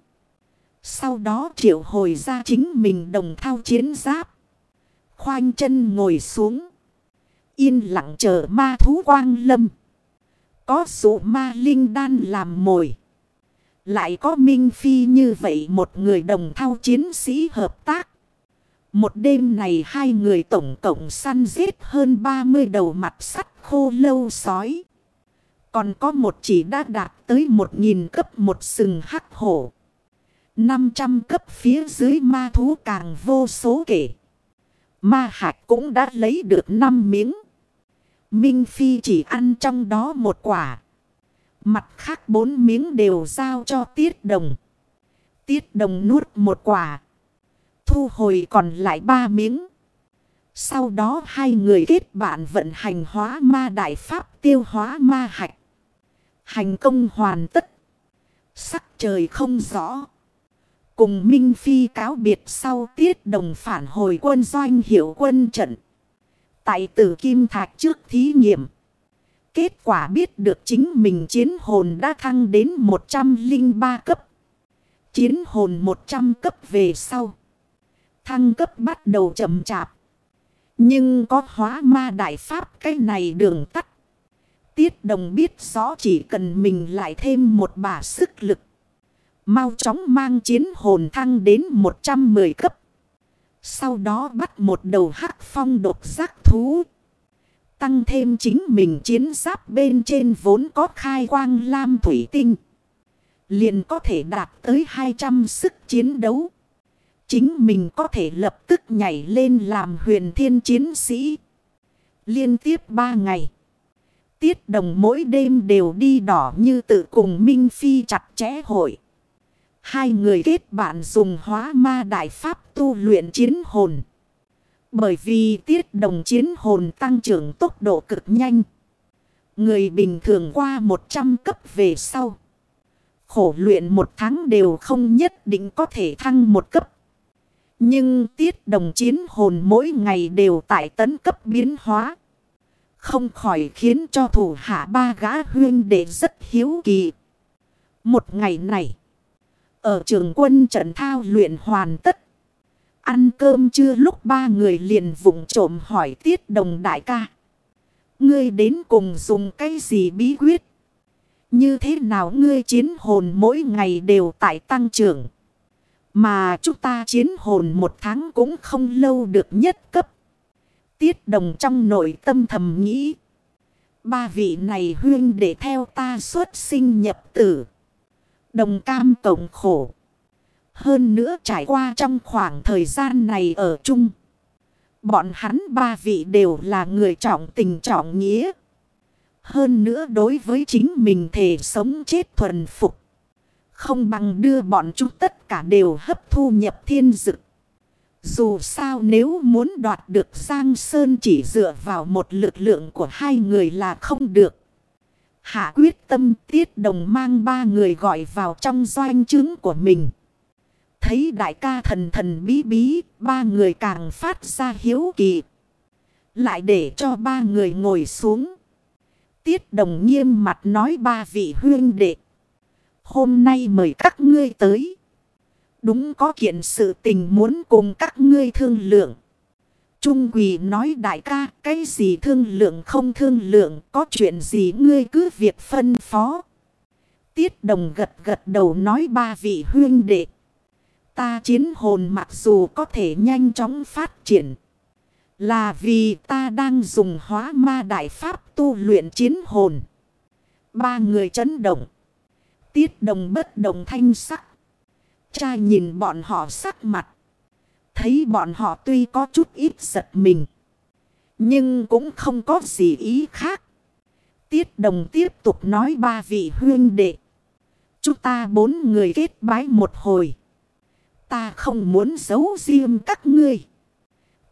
Sau đó triệu hồi ra chính mình đồng thao chiến giáp. Khoanh chân ngồi xuống. Yên lặng chờ ma thú quang lâm. Có dụ ma linh đan làm mồi. Lại có Minh Phi như vậy một người đồng thao chiến sĩ hợp tác. Một đêm này hai người tổng cộng săn giết hơn 30 đầu mặt sắt khô lâu sói. Còn có một chỉ đã đạt tới 1.000 cấp một sừng hắc hổ. 500 cấp phía dưới ma thú càng vô số kể. Ma hạt cũng đã lấy được 5 miếng. Minh Phi chỉ ăn trong đó một quả. Mặt khác bốn miếng đều giao cho Tiết Đồng. Tiết Đồng nuốt một quả. Thu hồi còn lại ba miếng. Sau đó hai người kết bạn vận hành hóa ma đại pháp tiêu hóa ma hạch. Hành công hoàn tất. Sắc trời không rõ. Cùng Minh Phi cáo biệt sau tiết đồng phản hồi quân doanh hiệu quân trận. Tại tử Kim Thạch trước thí nghiệm. Kết quả biết được chính mình chiến hồn đã thăng đến 103 cấp. Chiến hồn 100 cấp về sau. Thăng cấp bắt đầu chậm chạp. Nhưng có hóa ma đại pháp, cái này đường tắt. Tiết đồng biết rõ chỉ cần mình lại thêm một bả sức lực. Mau chóng mang chiến hồn thăng đến 110 cấp. Sau đó bắt một đầu hắc phong độc giác thú. Tăng thêm chính mình chiến giáp bên trên vốn có khai quang lam thủy tinh. Liền có thể đạt tới 200 sức chiến đấu. Chính mình có thể lập tức nhảy lên làm huyền thiên chiến sĩ. Liên tiếp 3 ngày. Tiết đồng mỗi đêm đều đi đỏ như tự cùng Minh Phi chặt chẽ hội. Hai người kết bạn dùng hóa ma đại pháp tu luyện chiến hồn. Bởi vì tiết đồng chiến hồn tăng trưởng tốc độ cực nhanh. Người bình thường qua 100 cấp về sau. Khổ luyện một tháng đều không nhất định có thể thăng một cấp. Nhưng tiết đồng chiến hồn mỗi ngày đều tại tấn cấp biến hóa. Không khỏi khiến cho thủ hạ ba gã huyên đệ rất hiếu kỳ. Một ngày này. Ở trường quân trận thao luyện hoàn tất. Ăn cơm chưa lúc ba người liền vụng trộm hỏi tiết đồng đại ca. Ngươi đến cùng dùng cái gì bí quyết? Như thế nào ngươi chiến hồn mỗi ngày đều tại tăng trưởng? Mà chúng ta chiến hồn một tháng cũng không lâu được nhất cấp. Tiết đồng trong nội tâm thầm nghĩ. Ba vị này huyên để theo ta xuất sinh nhập tử. Đồng cam cộng khổ. Hơn nữa trải qua trong khoảng thời gian này ở chung. Bọn hắn ba vị đều là người trọng tình trọng nghĩa. Hơn nữa đối với chính mình thể sống chết thuần phục. Không bằng đưa bọn chúng tất cả đều hấp thu nhập thiên dực. Dù sao nếu muốn đoạt được Giang Sơn chỉ dựa vào một lực lượng của hai người là không được. Hạ quyết tâm tiết đồng mang ba người gọi vào trong doanh trướng của mình. Thấy đại ca thần thần bí bí, ba người càng phát ra hiếu kỳ. Lại để cho ba người ngồi xuống. Tiết đồng nghiêm mặt nói ba vị huyên đệ. Hôm nay mời các ngươi tới. Đúng có kiện sự tình muốn cùng các ngươi thương lượng. Trung quỳ nói đại ca, cái gì thương lượng không thương lượng, có chuyện gì ngươi cứ việc phân phó. Tiết đồng gật gật đầu nói ba vị huyên đệ. Ta chiến hồn mặc dù có thể nhanh chóng phát triển. Là vì ta đang dùng hóa ma đại pháp tu luyện chiến hồn. Ba người chấn động. Tiết đồng bất đồng thanh sắc. Cha nhìn bọn họ sắc mặt. Thấy bọn họ tuy có chút ít giật mình. Nhưng cũng không có gì ý khác. Tiết đồng tiếp tục nói ba vị huyên đệ. Chúng ta bốn người kết bái một hồi. Ta không muốn giấu riêng các ngươi.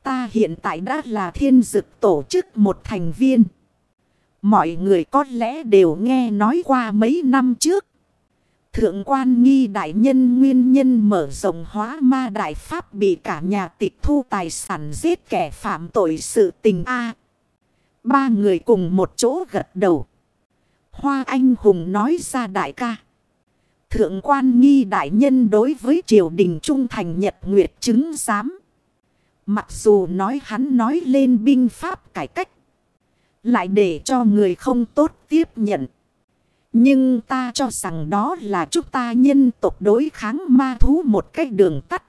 Ta hiện tại đã là thiên dực tổ chức một thành viên. Mọi người có lẽ đều nghe nói qua mấy năm trước. Thượng quan nghi đại nhân nguyên nhân mở rộng hóa ma đại pháp bị cả nhà tịch thu tài sản giết kẻ phạm tội sự tình A. Ba người cùng một chỗ gật đầu. Hoa anh hùng nói ra đại ca. Thượng quan nghi đại nhân đối với triều đình trung thành nhật nguyệt chứng giám. Mặc dù nói hắn nói lên binh pháp cải cách. Lại để cho người không tốt tiếp nhận. Nhưng ta cho rằng đó là chúng ta nhân tộc đối kháng ma thú một cách đường tắt.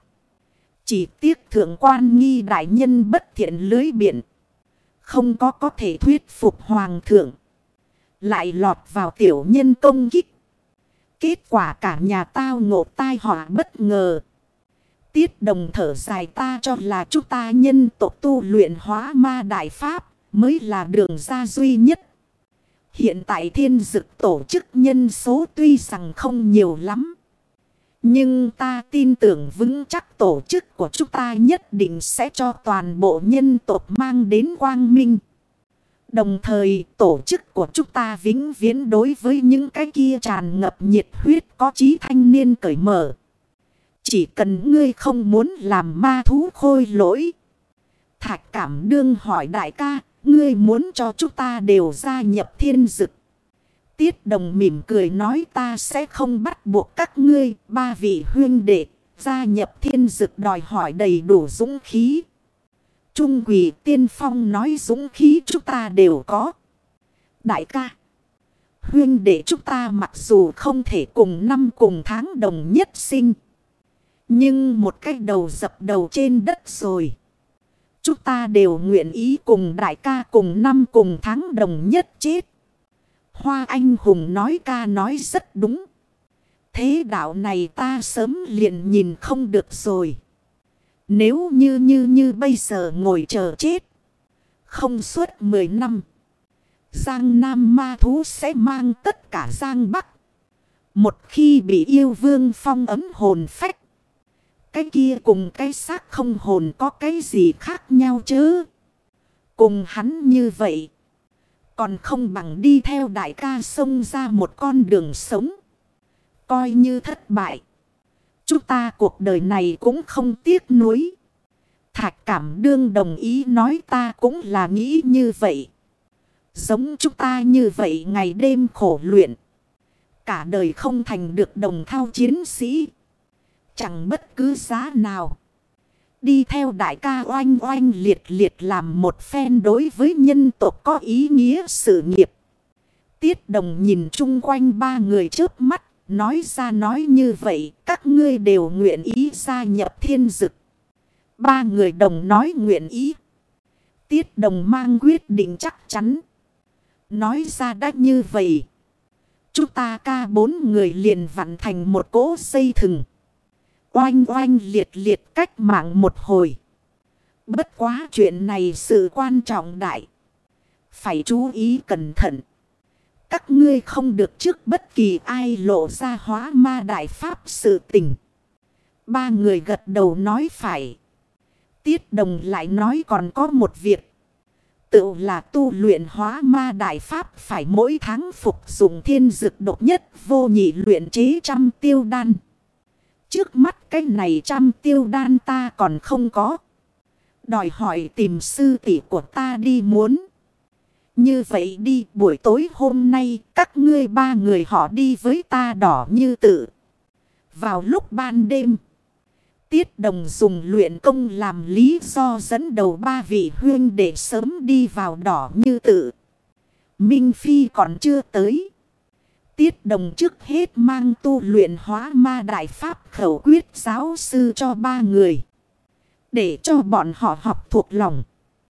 Chỉ tiếc thượng quan nghi đại nhân bất thiện lưới biển Không có có thể thuyết phục hoàng thượng. Lại lọt vào tiểu nhân công kích. Kết quả cả nhà tao ngộ tai họa bất ngờ. Tiết đồng thở dài ta cho là chúng ta nhân tộc tu luyện hóa ma đại pháp mới là đường ra duy nhất. Hiện tại thiên dực tổ chức nhân số tuy rằng không nhiều lắm. Nhưng ta tin tưởng vững chắc tổ chức của chúng ta nhất định sẽ cho toàn bộ nhân tộc mang đến quang minh. Đồng thời tổ chức của chúng ta vĩnh viễn đối với những cái kia tràn ngập nhiệt huyết có trí thanh niên cởi mở. Chỉ cần ngươi không muốn làm ma thú khôi lỗi. Thạch cảm đương hỏi đại ca, ngươi muốn cho chúng ta đều gia nhập thiên dực. Tiết đồng mỉm cười nói ta sẽ không bắt buộc các ngươi, ba vị huyên đệ, gia nhập thiên dực đòi hỏi đầy đủ dũng khí. Trung quỷ tiên phong nói dũng khí chúng ta đều có. Đại ca, huyên để chúng ta mặc dù không thể cùng năm cùng tháng đồng nhất sinh. Nhưng một cái đầu dập đầu trên đất rồi. Chúng ta đều nguyện ý cùng đại ca cùng năm cùng tháng đồng nhất chết. Hoa anh hùng nói ca nói rất đúng. Thế đạo này ta sớm liền nhìn không được rồi. Nếu như như như bây giờ ngồi chờ chết. Không suốt 10 năm. Giang Nam ma thú sẽ mang tất cả Giang Bắc. Một khi bị yêu vương phong ấm hồn phách. Cái kia cùng cái xác không hồn có cái gì khác nhau chứ. Cùng hắn như vậy. Còn không bằng đi theo đại ca sông ra một con đường sống. Coi như thất bại. Chúng ta cuộc đời này cũng không tiếc nuối. Thạch cảm đương đồng ý nói ta cũng là nghĩ như vậy. Giống chúng ta như vậy ngày đêm khổ luyện. Cả đời không thành được đồng thao chiến sĩ. Chẳng bất cứ giá nào. Đi theo đại ca oanh oanh liệt liệt làm một phen đối với nhân tộc có ý nghĩa sự nghiệp. Tiết đồng nhìn chung quanh ba người trước mắt. Nói ra nói như vậy, các ngươi đều nguyện ý gia nhập thiên dực. Ba người đồng nói nguyện ý. Tiết đồng mang quyết định chắc chắn. Nói ra đã như vậy. Chúng ta ca bốn người liền vặn thành một cỗ xây thừng. Oanh oanh liệt liệt cách mạng một hồi. Bất quá chuyện này sự quan trọng đại. Phải chú ý cẩn thận. Các ngươi không được trước bất kỳ ai lộ ra hóa ma đại pháp sự tình. Ba người gật đầu nói phải. Tiết đồng lại nói còn có một việc. Tự là tu luyện hóa ma đại pháp phải mỗi tháng phục dụng thiên dực độc nhất vô nhị luyện chế trăm tiêu đan. Trước mắt cái này trăm tiêu đan ta còn không có. Đòi hỏi tìm sư tỷ của ta đi muốn. Như vậy đi, buổi tối hôm nay, các ngươi ba người họ đi với ta đỏ như tự. Vào lúc ban đêm. Tiết đồng dùng luyện công làm lý do dẫn đầu ba vị huyên để sớm đi vào đỏ như tự. Minh Phi còn chưa tới. Tiết đồng trước hết mang tu luyện hóa ma đại pháp khẩu quyết giáo sư cho ba người. Để cho bọn họ học thuộc lòng.